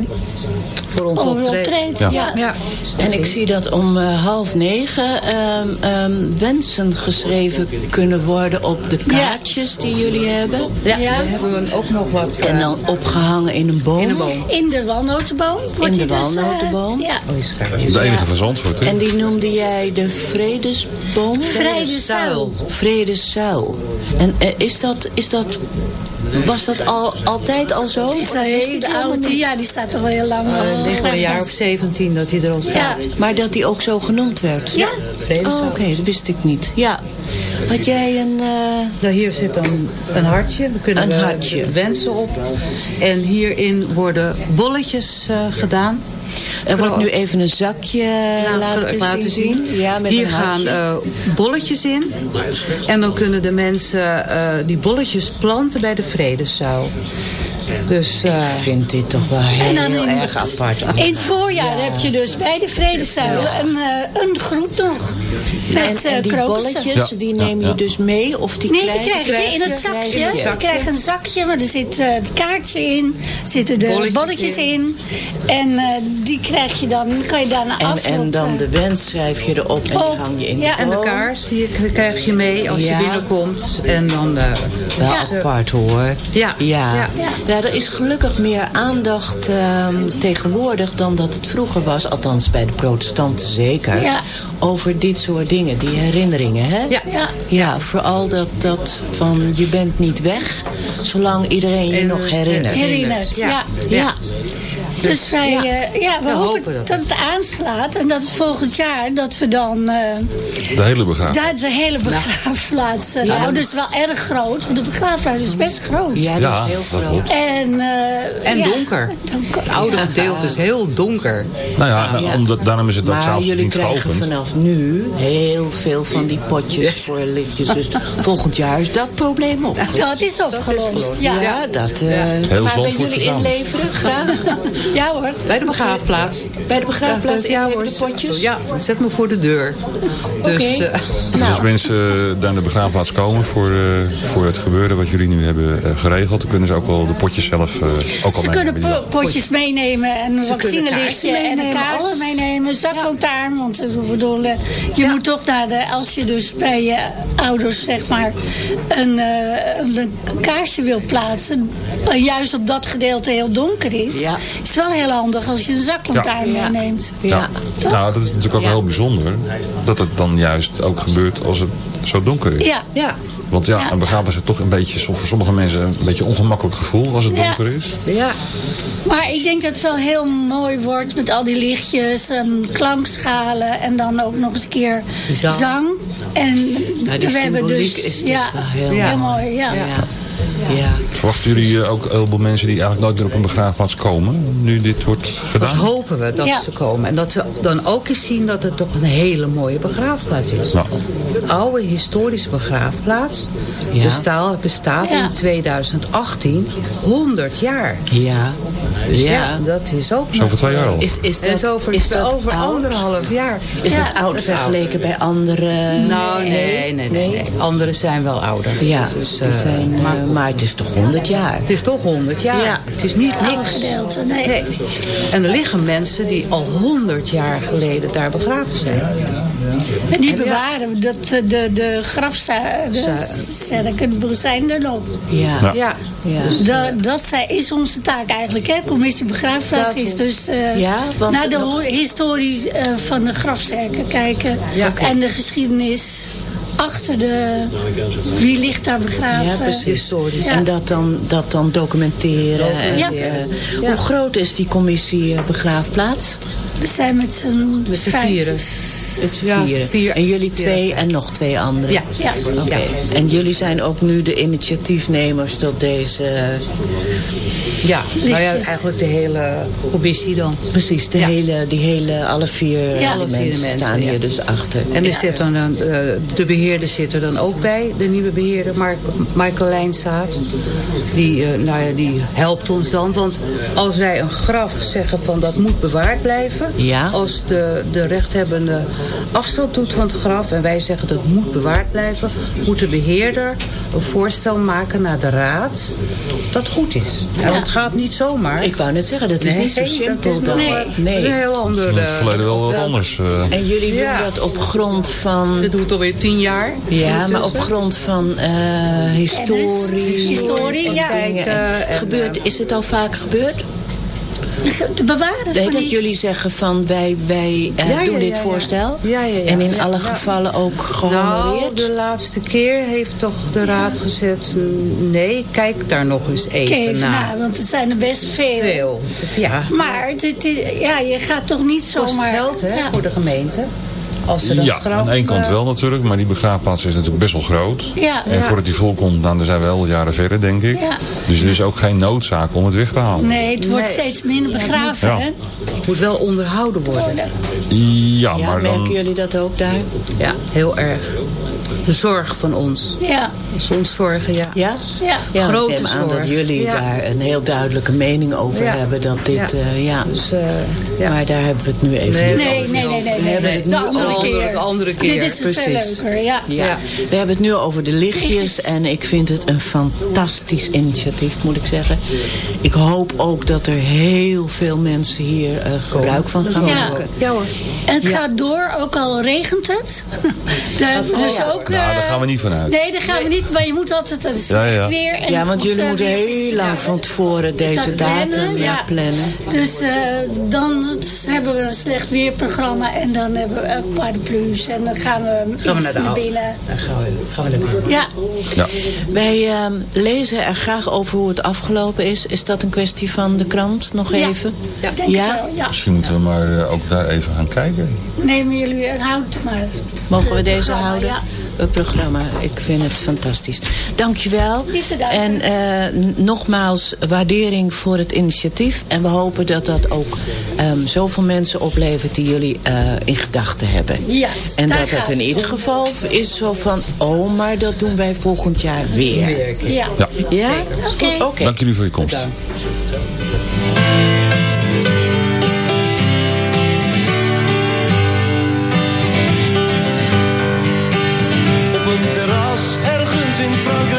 voor ons over optreedt. optreedt. Ja. Ja. Ja. En ik zie dat om eh, half negen ehm, ehm, wensen geschreven kunnen worden op de kaartjes die jullie hebben. Ja, Ja. daar hebben we ook nog wat... eh, En dan opgehangen in een boom. in een boom. In de walnotenboom. wordt In de hij dus, eh, walnotenboom? ja. Oh, is. De enige van Zandvoort, hè? En die noemde jij de vredesboom? Vredezuil. Vredezuil. En eh, is dat, is dat, was dat al, altijd al zo? Die, staat, niet? ja, die staat al heel lang. Eh, Oh, Het ligt al een jaar of 17 dat hij er al staat. Ja. Maar dat die ook zo genoemd werd? Ja. Oh, Oké, dat wist ik niet. Ja. Had jij een... eh, Nou, hier zit dan een hartje. We kunnen Een we hartje. wensen op. En hierin worden bolletjes eh, gedaan. Er wordt nu even een zakje Nou, laten, zien. Ja, met Hier gaan eh, bolletjes in. En dan kunnen de mensen eh, die bolletjes planten bij de Vredeszaal. Dus, eh, ik vind dit toch wel heel En dan in, erg apart. in het voorjaar heb je dus bij de Vredezuil een, eh, een groet nog. Met En, en eh, die krokussen. bolletjes, die neem je dus mee? Of die Nee, die krijg, krijg je in het zakje. je? Krijgt een zakje, maar er zit eh, het kaartje in. zitten de bolletjes, Bolletjes in. En eh, die krijg je dan, kan je daarna aflopen. en dan de wens schrijf je erop en die Op. hang je in Ja. de en de kaars die krijg je mee als Ja. je binnenkomt. En dan... eh, Wel ja. apart hoor. Ja. Ja. Ja. er is gelukkig meer aandacht ehm, tegenwoordig dan dat het vroeger was. Althans bij de protestanten zeker. Ja. Over dit soort dingen, die herinneringen. Hè? Ja. Ja. Ja, vooral dat, dat van je bent niet weg. Zolang iedereen je En, nog herinnert. Herinnerd, ja. Ja. Ja. Dus wij, ja. ja, ja we, We hopen, hopen dat dat het aanslaat. En dat het volgend jaar, dat we dan... eh, De hele begraafplaats. de hele begraafplaats... eh, nou, dat is wel erg groot. Want de begraafplaats is best groot. Ja, dat Ja, is heel groot. En, eh, En ja, donker. donker. Het oude gedeelte is heel donker. Nou ja, nou, Ja. omdat, daarom is het ook Maar s'avonds jullie niet krijgen geopend. vanaf nu heel veel van die potjes voor lichtjes. Dus volgend jaar is dat probleem op. Dat is opgelost, ja. Ja, dat... eh Heel maar jullie inleveren? Graag. Ja hoor. Bij de begraafplaats. Bij de begraafplaats ja, hoor. de potjes? Ja, zet me voor de deur. Dus, Oké. eh, Dus als mensen eh, daar naar de begraafplaats komen voor, eh, voor het gebeuren wat jullie nu hebben eh, geregeld, dan kunnen ze ook wel de potjes zelf eh, ook al Ze meenemen. kunnen po- potjes meenemen en een vaccinelichtje en een kaarsen meenemen, een zaklantaarn. Want ik bedoel, eh, je moet toch naar de, als je dus bij je ouders zeg maar een, eh, een kaarsje wil plaatsen, en juist op dat gedeelte heel donker is, wel heel handig als je een zaklantaarn Ja. meeneemt. Ja. Nou, dat is natuurlijk ook heel bijzonder. Dat het dan juist ook gebeurt als het zo donker is. Ja. ja. Want ja, Ja. een begrafenis is toch een beetje, voor sommige mensen een beetje een ongemakkelijk gevoel als het Ja. donker is. Ja. Maar ik denk dat het wel heel mooi wordt met al die lichtjes en klankschalen. En dan ook nog eens een keer Zang. zang. En Nou, die we hebben dus, is dus ja, wel heel heel, mooi. mooi. Ja. Ja. Verwachten jullie eh, ook een heleboel mensen die eigenlijk nooit meer op een begraafplaats komen, nu dit wordt dat gedaan? hopen we dat Ja. ze komen. En dat ze dan ook eens zien dat het toch een hele mooie begraafplaats is. Nou, Een oude historische begraafplaats. Ja. Bestaat, bestaat Ja. in 2018 100 jaar. Ja. Dus ja, Ja. dat is ook Zo voor twee jaar al. Is, is En dat, zo over, is dat over oud? anderhalf jaar. Is Ja. dat oud vergeleken bij andere... Nou, nee, nee, nee. nee. Anderen zijn wel ouder. Ja, Dus, die eh, zijn, eh, maar, maar het is toch 100 jaar? het is toch 100 jaar. Ja. Het is niet niks. gedeelte, nee. Nee. En er liggen mensen die al 100 jaar geleden daar begraven zijn. En die En ja. bewaren, dat, eh, de, de grafzerken zijn er nog. Ja. Ja. Ja. ja. Dat, dat zij- is onze taak eigenlijk. Hè? Commissie Begraafplaats is dus eh, Ja, want naar de nog- historie eh, van de grafzerken kijken. En de geschiedenis achter de... Wie ligt daar begraven. Ja, precies. Historisch. Ja. En dat dan, dat dan documenteren. Ja. eh, Ja. Hoe groot is die commissie eh, begraafplaats? We zijn met z'n vieren. Is Ja, vier. vier. En jullie twee en nog twee anderen? Ja. Ja. Oké. En jullie zijn ook nu de initiatiefnemers tot deze... Ja, nou ja, eigenlijk de hele commissie dan. Precies, de Ja. hele, die hele, alle vier Ja. alle vier mensen, mensen, staan hier dus achter. En er zit dan een, eh, de beheerder zit er dan ook bij, de nieuwe beheerder, Mark, Michael Lijnsaat. Die, eh, nou ja, die helpt ons dan. Want als wij een graf zeggen van dat moet bewaard blijven. Ja. Als de, de rechthebbende afstand doet van het graf en wij zeggen dat moet bewaard blijven. Moet de beheerder een voorstel maken naar de raad dat goed is. En het gaat niet zomaar. Ik wou net zeggen, dat is Nee, niet zo dat is simpel dan. nee. Dat is een heel ander... in het eh, verleden wel wat wel- anders. eh. En jullie doen dat op grond van... Dit doet alweer tien jaar. Ja, maar op grond van eh, historie. Historie, ja. Kijken en, gebeurt, eh, is het al vaak gebeurd? Te bewaren Nee, dat die... jullie zeggen van wij, wij eh, Ja, ja, doen dit ja, ja. voorstel. Ja, ja, ja. En in Ja, alle ja. gevallen ook Nou, gehonoreerd. de laatste keer heeft toch de raad gezet... nee, kijk daar nog eens even even naar. na, want het zijn er best veel. Veel. Ja. Maar het, het- ja, je gaat toch niet Kost zomaar... geld hè, Ja. voor de gemeente. Als ze dat Ja, graf, aan de ene kant eh, wel natuurlijk, maar die begraafplaats is natuurlijk best wel groot. Ja. En Ja. voordat die vol komt, dan zijn we wel jaren verder, denk ik. Ja. Dus er is ook geen noodzaak om het weg te halen. Nee, het wordt Nee. steeds minder begraven, Ja. hè? moet wel onderhouden worden. Ja, ja, maar merken dan... jullie dat ook daar? Ja, heel erg. De zorg van ons. Ja. Is ons zorgen, ja. Ja? Ja. Ja, Grote ik neem aan zorg. dat jullie Ja. daar een heel duidelijke mening over Ja. hebben. Dat dit, Ja. ja. ja. Dus, eh, ja. Maar daar hebben we het nu even Nee, niet Nee, over. nee, nee, nee. We nee, hebben nee. het De nu andere over- keer. de andere keer, Dit is veel precies. leuker, ja. Ja. Ja. we hebben het nu over de lichtjes en ik vind het een fantastisch initiatief, moet ik zeggen. Ik hoop ook dat er heel veel mensen hier eh, gebruik van gaan maken. Ja hoor. En het gaat door, ook al regent het. Daar, dus ja. Ook, Nou, daar eh, gaan we niet vanuit. Nee, daar gaan we niet, maar je moet altijd een slecht Ja, ja. weer. En Ja, want jullie eh, moeten heel lang van tevoren deze Dat plannen, datum ja, plannen. Dus eh, dan hebben we een slecht weerprogramma en dan hebben we een paraplu's en dan gaan we, Gaan we iets naar de naar oude. binnen. Dan gaan we, gaan we naar binnen. Ja, Ja. Wij ehm, lezen er graag over hoe het afgelopen is. Is dat een kwestie van de krant nog Ja. even? Ja? wel. Ja. Misschien moeten we maar eh, ook daar even gaan kijken. Nemen jullie een hout maar. Mogen we deze houden? Ja. Het programma. Ik vind het fantastisch. Dankjewel. Niet te danken. En eh, nogmaals waardering voor het initiatief. En we hopen dat dat ook ehm, zoveel mensen oplevert die jullie eh, in gedachten hebben. Yes, en dat het in ieder geval is zo van... oh, maar dat doen wij volgend jaar weer. Ja. Ja. Ja? Oké. Oké. Dank jullie voor je komst. Bedankt.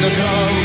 Zijn naam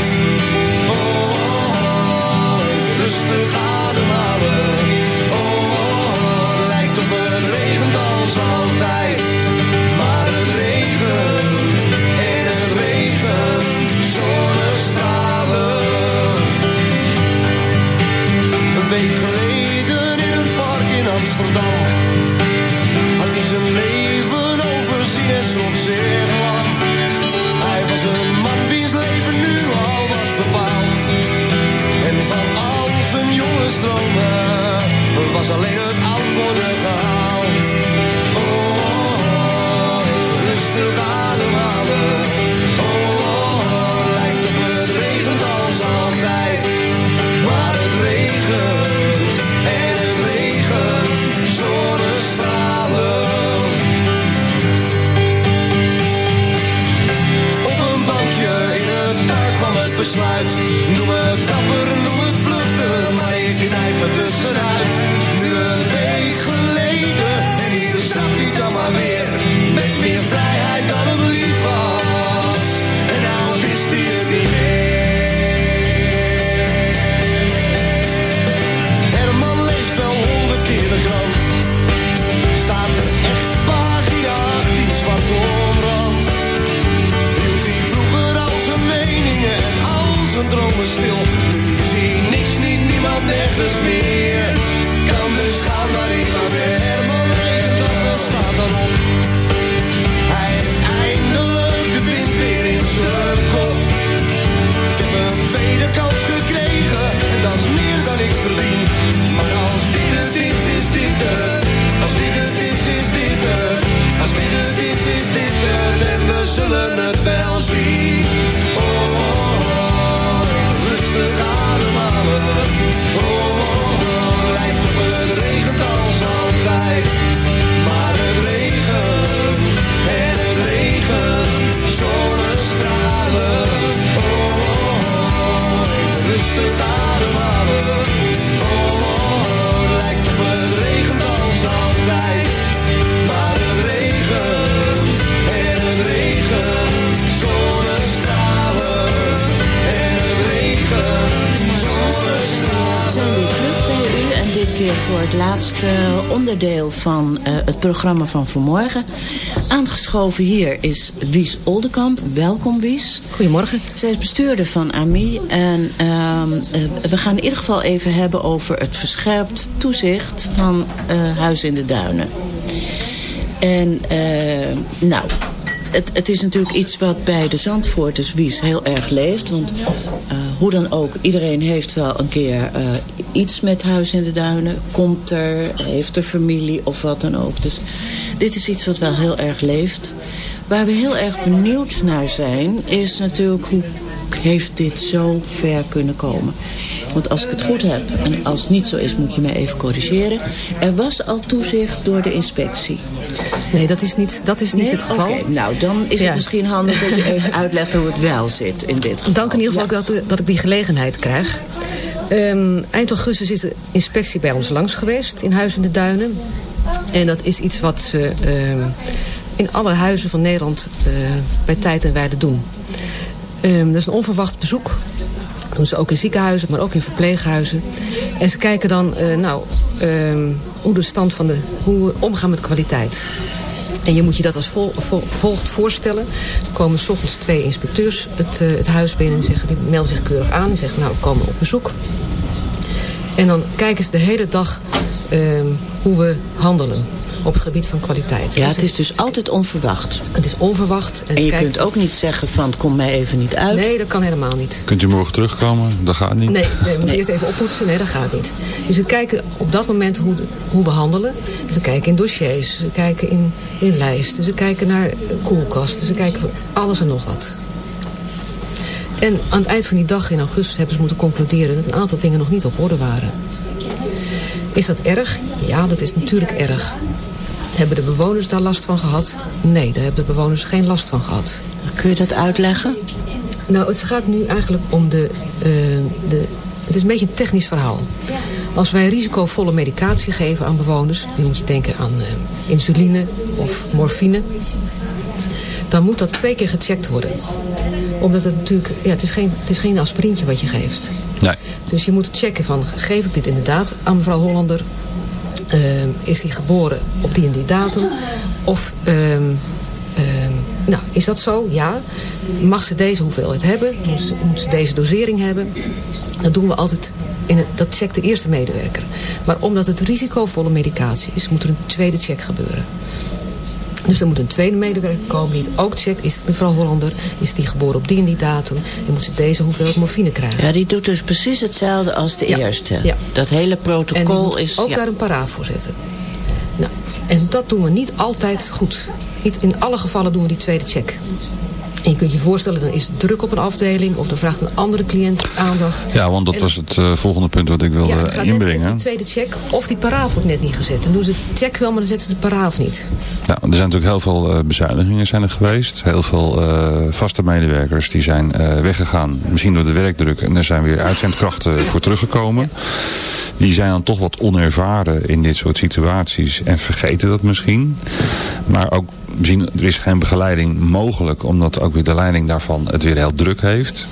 het laatste onderdeel van eh, het programma van vanmorgen. Aangeschoven hier is Wies Oldenkamp. Welkom Wies. Goedemorgen. Zij is bestuurder van AMI en ehm, eh, we gaan in ieder geval even hebben over het verscherpt toezicht van eh Huis in de Duinen. En nou, het, het is natuurlijk iets wat bij de Zandvoorters Wies heel erg leeft. Want hoe dan ook, iedereen heeft wel een keer eh, iets met Huis in de Duinen. Komt er, heeft er familie of wat dan ook. Dus dit is iets wat wel heel erg leeft. Waar we heel erg benieuwd naar zijn, is natuurlijk hoe heeft dit zo ver kunnen komen. Want als ik het goed heb, en als het niet zo is, moet je mij even corrigeren. Er was al toezicht door de inspectie. Nee, dat is niet, dat is niet Nee? het geval. Oké, nou, dan is Ja. het misschien handig dat je even uitlegt hoe het wel zit in dit geval. Dank in ieder geval dat, dat ik die gelegenheid krijg. Ehm, eind augustus is de inspectie bij ons langs geweest in Huis in de Duinen. En dat is iets wat ze ehm, in alle huizen van Nederland eh, bij tijd en wijde doen. Ehm, dat is een onverwacht bezoek. Dat doen ze ook in ziekenhuizen, maar ook in verpleeghuizen. En ze kijken dan eh, nou, hoe de stand van de... hoe we omgaan met kwaliteit. En je moet je dat als vol- vol- volgt voorstellen. Er komen s ochtends twee inspecteurs het, eh, het huis binnen en zeggen, die melden zich keurig aan. En zeggen, nou, we komen op bezoek. En dan kijken ze de hele dag ehm, hoe we handelen op het gebied van kwaliteit. Ja, het is dus altijd onverwacht. Het is onverwacht. En je kijk- kunt ook niet zeggen van het komt mij even niet uit. Nee, dat kan helemaal niet. Kunt u morgen terugkomen? Dat gaat niet. Nee, nee we moeten eerst even oppoetsen. Nee, dat gaat niet. Dus we kijken op dat moment hoe, hoe we handelen. Ze kijken in dossiers, ze kijken in, in lijsten, ze kijken naar koelkasten, ze kijken voor alles en nog wat. En aan het eind van die dag in augustus hebben ze moeten concluderen dat een aantal dingen nog niet op orde waren. Is dat erg? Ja, dat is natuurlijk erg. Hebben de bewoners daar last van gehad? Nee, daar hebben de bewoners geen last van gehad. Kun je dat uitleggen? Nou, het gaat nu eigenlijk om de... Uh, de het is een beetje een technisch verhaal. Als wij risicovolle medicatie geven aan bewoners... dan moet je denken aan uh, insuline of morfine... dan moet dat twee keer gecheckt worden. Omdat het natuurlijk... Ja, het is geen, het is geen aspirintje wat je geeft. Nee. Dus je moet checken van... geef ik dit inderdaad aan mevrouw Hollander... Uh, is die geboren op die en die datum? Of uh, nou, is dat zo? Ja. Mag ze deze hoeveelheid hebben? Moet ze, deze dosering hebben? Dat doen we altijd in het, dat checkt de eerste medewerker. Maar omdat het risicovolle medicatie is, moet er een tweede check gebeuren. Dus er moet een tweede medewerker komen die het ook checkt. Is het mevrouw Hollander? Is die geboren op die en die datum? En moet ze deze hoeveelheid morfine krijgen? Ja, die doet dus precies hetzelfde als de Ja. eerste. Ja. Dat hele protocol is... ook ja. daar een paraaf voor zetten. Nou, en dat doen we niet altijd goed. Niet in alle gevallen doen we die tweede check. Je kunt je voorstellen, dan is druk op een afdeling... of dan vraagt een andere cliënt aandacht. Ja, want dat En- was het eh, volgende punt wat ik wilde Ja, dan inbrengen. die tweede check of die paraaf wordt net niet gezet. Dan doen ze de check wel, maar dan zetten ze de paraaf niet. Nou, er zijn natuurlijk heel veel eh, bezuinigingen zijn er geweest. Heel veel eh, vaste medewerkers die zijn weggegaan. Misschien door de werkdruk. En er zijn weer uitzendkrachten voor teruggekomen. Die zijn dan toch wat onervaren in dit soort situaties. En vergeten dat misschien. Maar ook misschien, er is geen begeleiding mogelijk. Omdat ook weer de leiding daarvan het weer heel druk heeft.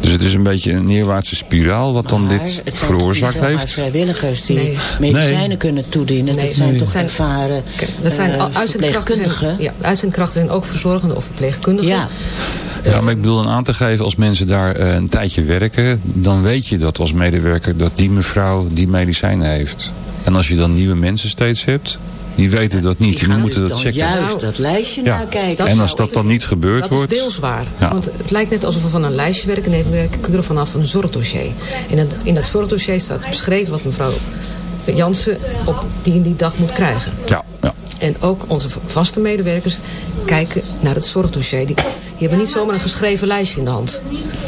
Dus het is een beetje een neerwaartse spiraal wat dan Maar dit het zijn veroorzaakt toch niet zomaar heeft. vrijwilligers die Nee. medicijnen Nee. kunnen toedienen. Nee, dat zijn nee. toch zijn- ervaren Dat zijn eh, verpleegkundigen. Zijn, ja, uitzendkrachten zijn ook verzorgende of verpleegkundigen. Ja. Ja, maar ik bedoel dan aan te geven, als mensen daar eh, een tijdje werken, dan weet je dat als medewerker dat die mevrouw die medicijnen heeft. En als je dan nieuwe mensen steeds hebt, die weten dat niet. Die Die, moeten dus dat checken. juist dat lijstje Ja. nakijken. en als dat dan niet gebeurd Dat wordt... is deels waar. Ja. Want het lijkt net alsof we van een lijstje werken. Nee, we werken vanaf een zorgdossier. En in, in dat zorgdossier staat beschreven wat mevrouw Jansen op die en die dag moet krijgen. Ja, ja. En ook onze vaste medewerkers kijken naar het zorgdossier. Die, die hebben niet zomaar een geschreven lijstje in de hand.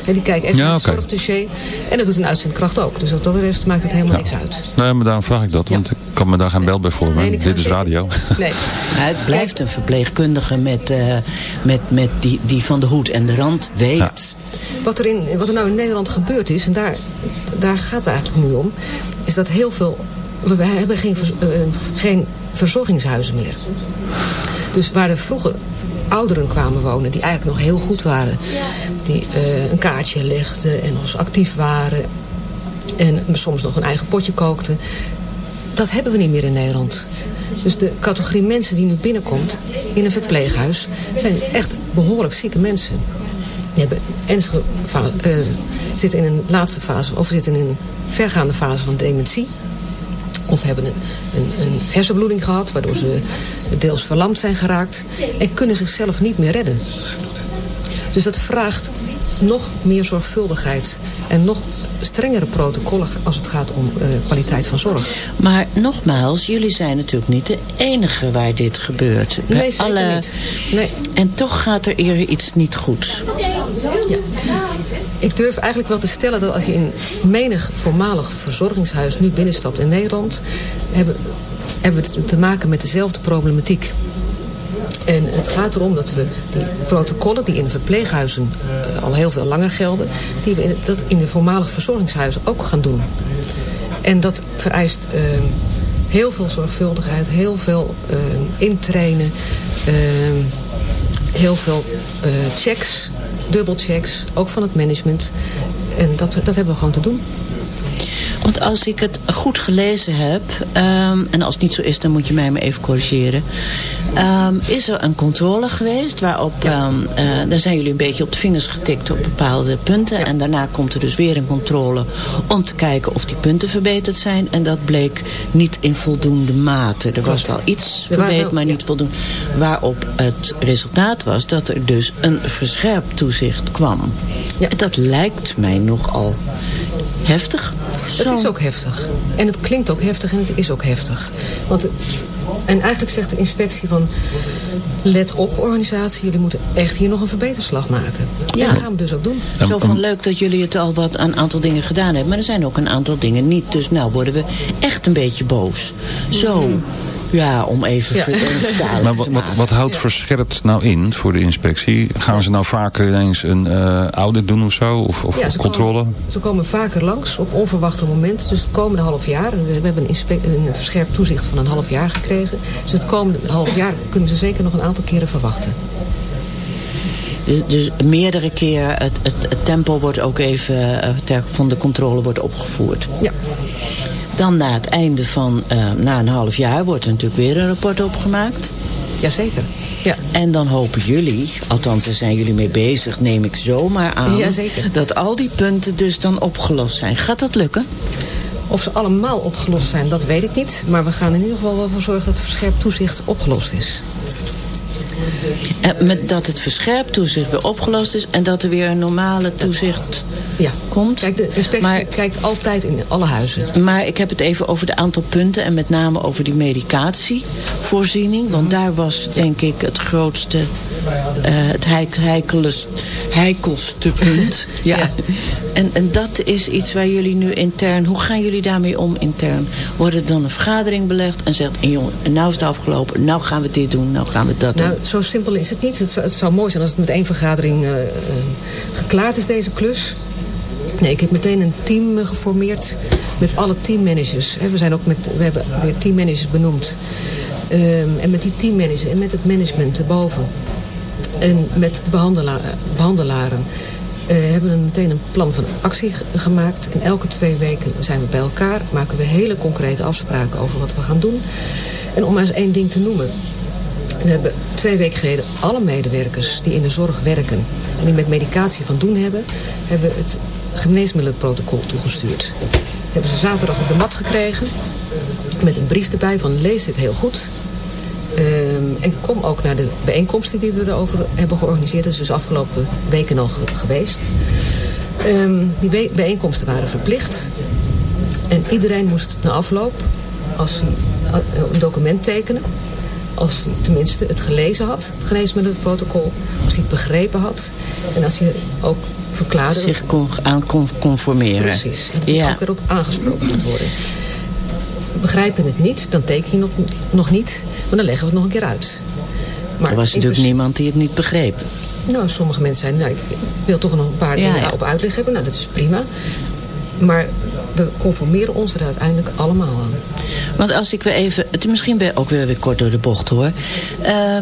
En die kijken even Ja, naar het zorgdossier. En dat doet een uitzendkracht ook. Dus wat dat betreft maakt het helemaal niks uit. Nee, maar daarom vraag ik dat, want ik kan me daar geen bel bij vormen. Nee, ik ga Dit is radio. Nee. Maar het blijft een verpleegkundige met, eh, met, met die, die van de hoed en de rand weet. Wat er, in, wat er nou in Nederland gebeurd is, en daar, daar gaat het eigenlijk nu om, is dat heel veel. We, hebben geen, vers- eh, geen verzorgingshuizen meer. Dus waar er vroeger ouderen kwamen wonen, die eigenlijk nog heel goed waren, die eh, een kaartje legden en eens actief waren en soms nog een eigen potje kookten, dat hebben we niet meer in Nederland. Dus de categorie mensen die nu binnenkomt in een verpleeghuis zijn echt behoorlijk zieke mensen. Die hebben ernstige eh, zitten in een laatste fase of zitten in een vergaande fase van dementie. Of hebben een, een, een hersenbloeding gehad, waardoor ze deels verlamd zijn geraakt. En kunnen zichzelf niet meer redden. Dus dat vraagt nog meer zorgvuldigheid. En nog strengere protocollen als het gaat om eh, kwaliteit van zorg. Maar nogmaals, jullie zijn natuurlijk niet de enige waar dit gebeurt. Bij Nee, zeker niet. Nee. En toch gaat er eerder iets niet goed. Ja. Ik durf eigenlijk wel te stellen dat als je in menig voormalig verzorgingshuis nu binnenstapt in Nederland, hebben, hebben we te maken met dezelfde problematiek. En het gaat erom dat we die protocollen die in de verpleeghuizen eh, al heel veel langer gelden, die we dat in de voormalig verzorgingshuizen ook gaan doen. En dat vereist eh, heel veel zorgvuldigheid, heel veel eh, intrainen, heel veel checks, dubbelchecks, ook van het management. En dat, dat hebben we gewoon te doen. Want als ik het goed gelezen heb, ehm, en als het niet zo is, dan moet je mij maar even corrigeren. Ehm, is er een controle geweest waarop, ehm, eh, daar zijn jullie een beetje op de vingers getikt op bepaalde punten. En daarna komt er dus weer een controle om te kijken of die punten verbeterd zijn. En dat bleek niet in voldoende mate. Er was wel iets Er verbeterd, maar niet voldoende. Waarop het resultaat was dat er dus een verscherpt toezicht kwam. En dat lijkt mij nogal heftig. Het is ook heftig. En het klinkt ook heftig en het is ook heftig. Want En eigenlijk zegt de inspectie van... let op organisatie, jullie moeten echt hier nog een verbeterslag maken. Ja. En dat gaan we dus ook doen. Zo van leuk dat jullie het al wat een aantal dingen gedaan hebben. Maar er zijn ook een aantal dingen niet. Dus nou worden we echt een beetje boos. Zo. Ja, om even ja. vertalen. Maar wat, wat, wat houdt verscherpt nou in voor de inspectie? Gaan ze nou vaker ineens een uh, audit doen of zo? Of, of, ja, ze controle? Komen, ze komen vaker langs op onverwachte momenten. Dus het komende half jaar. We hebben een, een verscherpt toezicht van een half jaar gekregen. Dus het komende half jaar kunnen ze zeker nog een aantal keren verwachten. Dus, dus meerdere keren het, het, het, tempo wordt ook even ter, van de controle wordt opgevoerd. Ja. Dan na het einde van, uh, na een half jaar, wordt er natuurlijk weer een rapport opgemaakt. Jazeker. Ja. En dan hopen jullie, althans daar zijn jullie mee bezig, neem ik zomaar aan... Jazeker. dat al die punten dus dan opgelost zijn. Gaat dat lukken? Of ze allemaal opgelost zijn, dat weet ik niet. Maar we gaan in ieder geval wel voor zorgen dat het verscherpt toezicht opgelost is. En met dat het verscherpt toezicht weer opgelost is... en dat er weer een normale toezicht ja. komt. Kijk, de inspectie maar, kijkt altijd in alle huizen. Maar ik heb het even over de aantal punten... en met name over die medicatievoorziening. Want daar was, denk ik, het grootste... Uh, het heikelst, heikelste punt. ja. ja. En, en dat is iets waar jullie nu intern... Hoe gaan jullie daarmee om intern? Wordt er dan een vergadering belegd en zegt... En jongen, nou is het afgelopen, nou gaan we dit doen, nou gaan we dat nou, doen. Zo simpel is het niet. Het zou, het zou mooi zijn als het met één vergadering uh, geklaard is, deze klus. Nee, ik heb meteen een team geformeerd met alle teammanagers. We, zijn ook met, we hebben weer teammanagers benoemd. Um, en met die teammanagers en met het management erboven. En met de behandela behandelaren. Uh, hebben we meteen een plan van actie gemaakt. En elke twee weken zijn we bij elkaar. Maken we hele concrete afspraken over wat we gaan doen. En om maar eens één ding te noemen. We hebben twee weken geleden alle medewerkers die in de zorg werken... en die met medicatie van doen hebben... hebben het geneesmiddelenprotocol toegestuurd. Hebben ze zaterdag op de mat gekregen... met een brief erbij van lees dit heel goed... Um, en kom ook naar de bijeenkomsten die we erover hebben georganiseerd. Dat is dus afgelopen weken al geweest. Um, die bijeenkomsten waren verplicht. En iedereen moest na afloop, als hij een document tekenen... als hij tenminste het gelezen had, het geneesmiddelenprotocol... als hij het begrepen had en als hij ook verklaarde... Zich kon, aan kon conformeren. Precies, en dat hij ja. ook erop aangesproken moet worden begrijpen het niet, dan teken je nog niet. Maar dan leggen we het nog een keer uit. Maar er was natuurlijk niemand die het niet begreep. Nou, sommige mensen zeiden, nou, ik wil toch nog een paar dingen ja. op uitleg hebben. Nou, dat is prima. Maar we conformeren ons er uiteindelijk allemaal aan. Want als ik weer even, het misschien ben ook weer, weer kort door de bocht hoor. Uh,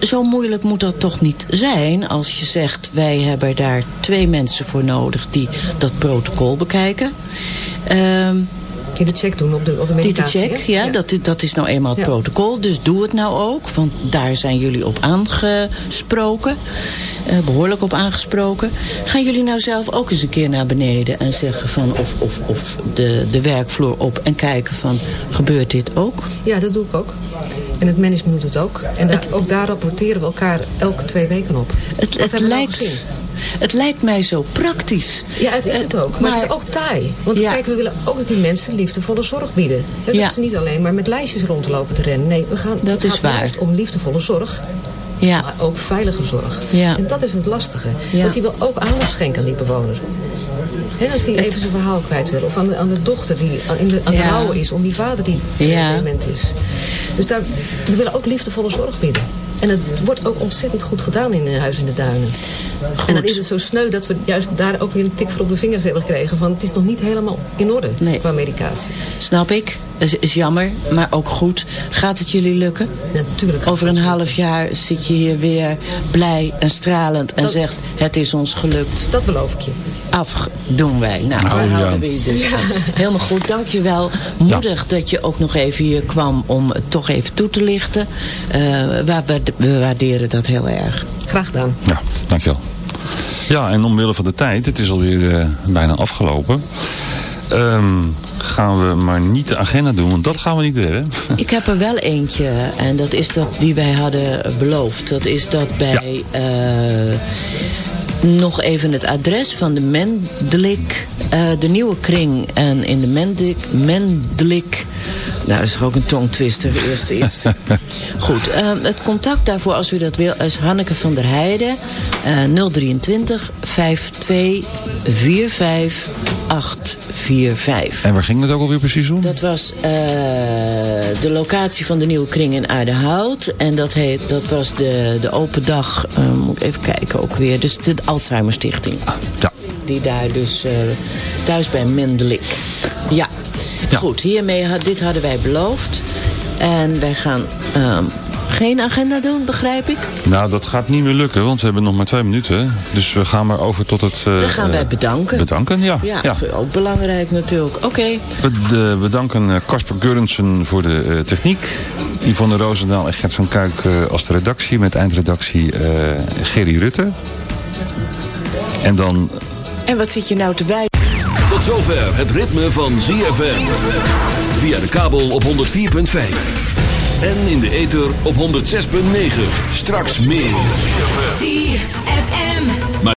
zo moeilijk moet dat toch niet zijn als je zegt... wij hebben daar twee mensen voor nodig die dat protocol bekijken. Uh, check doen op de, op de medicatie. Die de check, ja, ja. Dat, dat is nou eenmaal het ja. protocol. Dus doe het nou ook, want daar zijn jullie op aangesproken. Uh, behoorlijk op aangesproken. Gaan jullie nou zelf ook eens een keer naar beneden en zeggen van... of, of, of de, de werkvloer op en kijken van, gebeurt dit ook? Ja, dat doe ik ook. En het management doet het ook. En dat, ook daar rapporteren we elkaar elke twee weken op. Het, het lijkt... Het lijkt mij zo praktisch. Ja, het is het ook. Maar, maar het is ook taai. Want ja. kijk, we willen ook dat die mensen liefdevolle zorg bieden. En ja. dat is niet alleen maar met lijstjes rondlopen te rennen. Nee, we gaan, dat is gaat waar. juist om liefdevolle zorg. Ja. Maar ook veilige zorg. Ja. En dat is het lastige. Ja. Want die wil ook aandacht schenken aan die bewoner. En als die even zijn verhaal kwijt wil. Of aan de, aan de dochter die aan, de, aan ja. is. Om die vader die ja. op moment is. Dus daar, we willen ook liefdevolle zorg bieden. En het wordt ook ontzettend goed gedaan in een huis in de duinen. Goed. En dan is het zo sneu dat we juist daar ook weer een tik voor op de vingers hebben gekregen. Van het is nog niet helemaal in orde nee. qua medicatie. Snap ik. Is, is jammer, maar ook goed. Gaat het jullie lukken? Natuurlijk. Over een half jaar zit je hier weer blij en stralend en dat, zegt het is ons gelukt. Dat beloof ik je. Af doen wij. Nou, nou daar ja. houden we je dus ja. Helemaal goed, dankjewel. Moedig ja. dat je ook nog even hier kwam om het toch even toe te lichten. Uh, we, we waarderen dat heel erg. Graag gedaan. Ja, dankjewel. Ja, en omwille van de tijd, het is alweer uh, bijna afgelopen. Um, gaan we maar niet de agenda doen, want dat gaan we niet redden. Ik heb er wel eentje, en dat is dat die wij hadden beloofd. Dat is dat bij... Ja. Uh, nog even het adres van de Mendelik eh, de nieuwe kring en in de Mendik, Mendlik... Nou, dat is ook een tongtwister, eerst eerste. Goed, uh, het contact daarvoor, als u dat wil, is Hanneke van der Heijden. Uh, 023 52 45 845. En waar ging het ook alweer precies om? Dat was uh, de locatie van de nieuwe kring in Aardehout. En dat, heet, dat was de, de open dag, uh, moet ik even kijken ook weer. Dus de Alzheimer Stichting. Ja. Die daar dus uh, thuis bij Mendelik. Ja. ja. Goed, hiermee, dit hadden wij beloofd. En wij gaan um, geen agenda doen, begrijp ik? Nou, dat gaat niet meer lukken, want we hebben nog maar twee minuten. Dus we gaan maar over tot het... Uh, Dan gaan wij bedanken. Bedanken, ja. Ja, ja. ook belangrijk natuurlijk. Oké. Okay. We bedanken Casper Gurrensen voor de uh, techniek. Yvonne Roosendaal en Gert van Kuik uh, als de redactie. Met eindredactie Gerry Rutte. En dan... En wat zit je nou te bij? Tot zover het ritme van ZFM. Via de kabel op 104.5. En in de ether op 106.9. Straks meer. ZFM.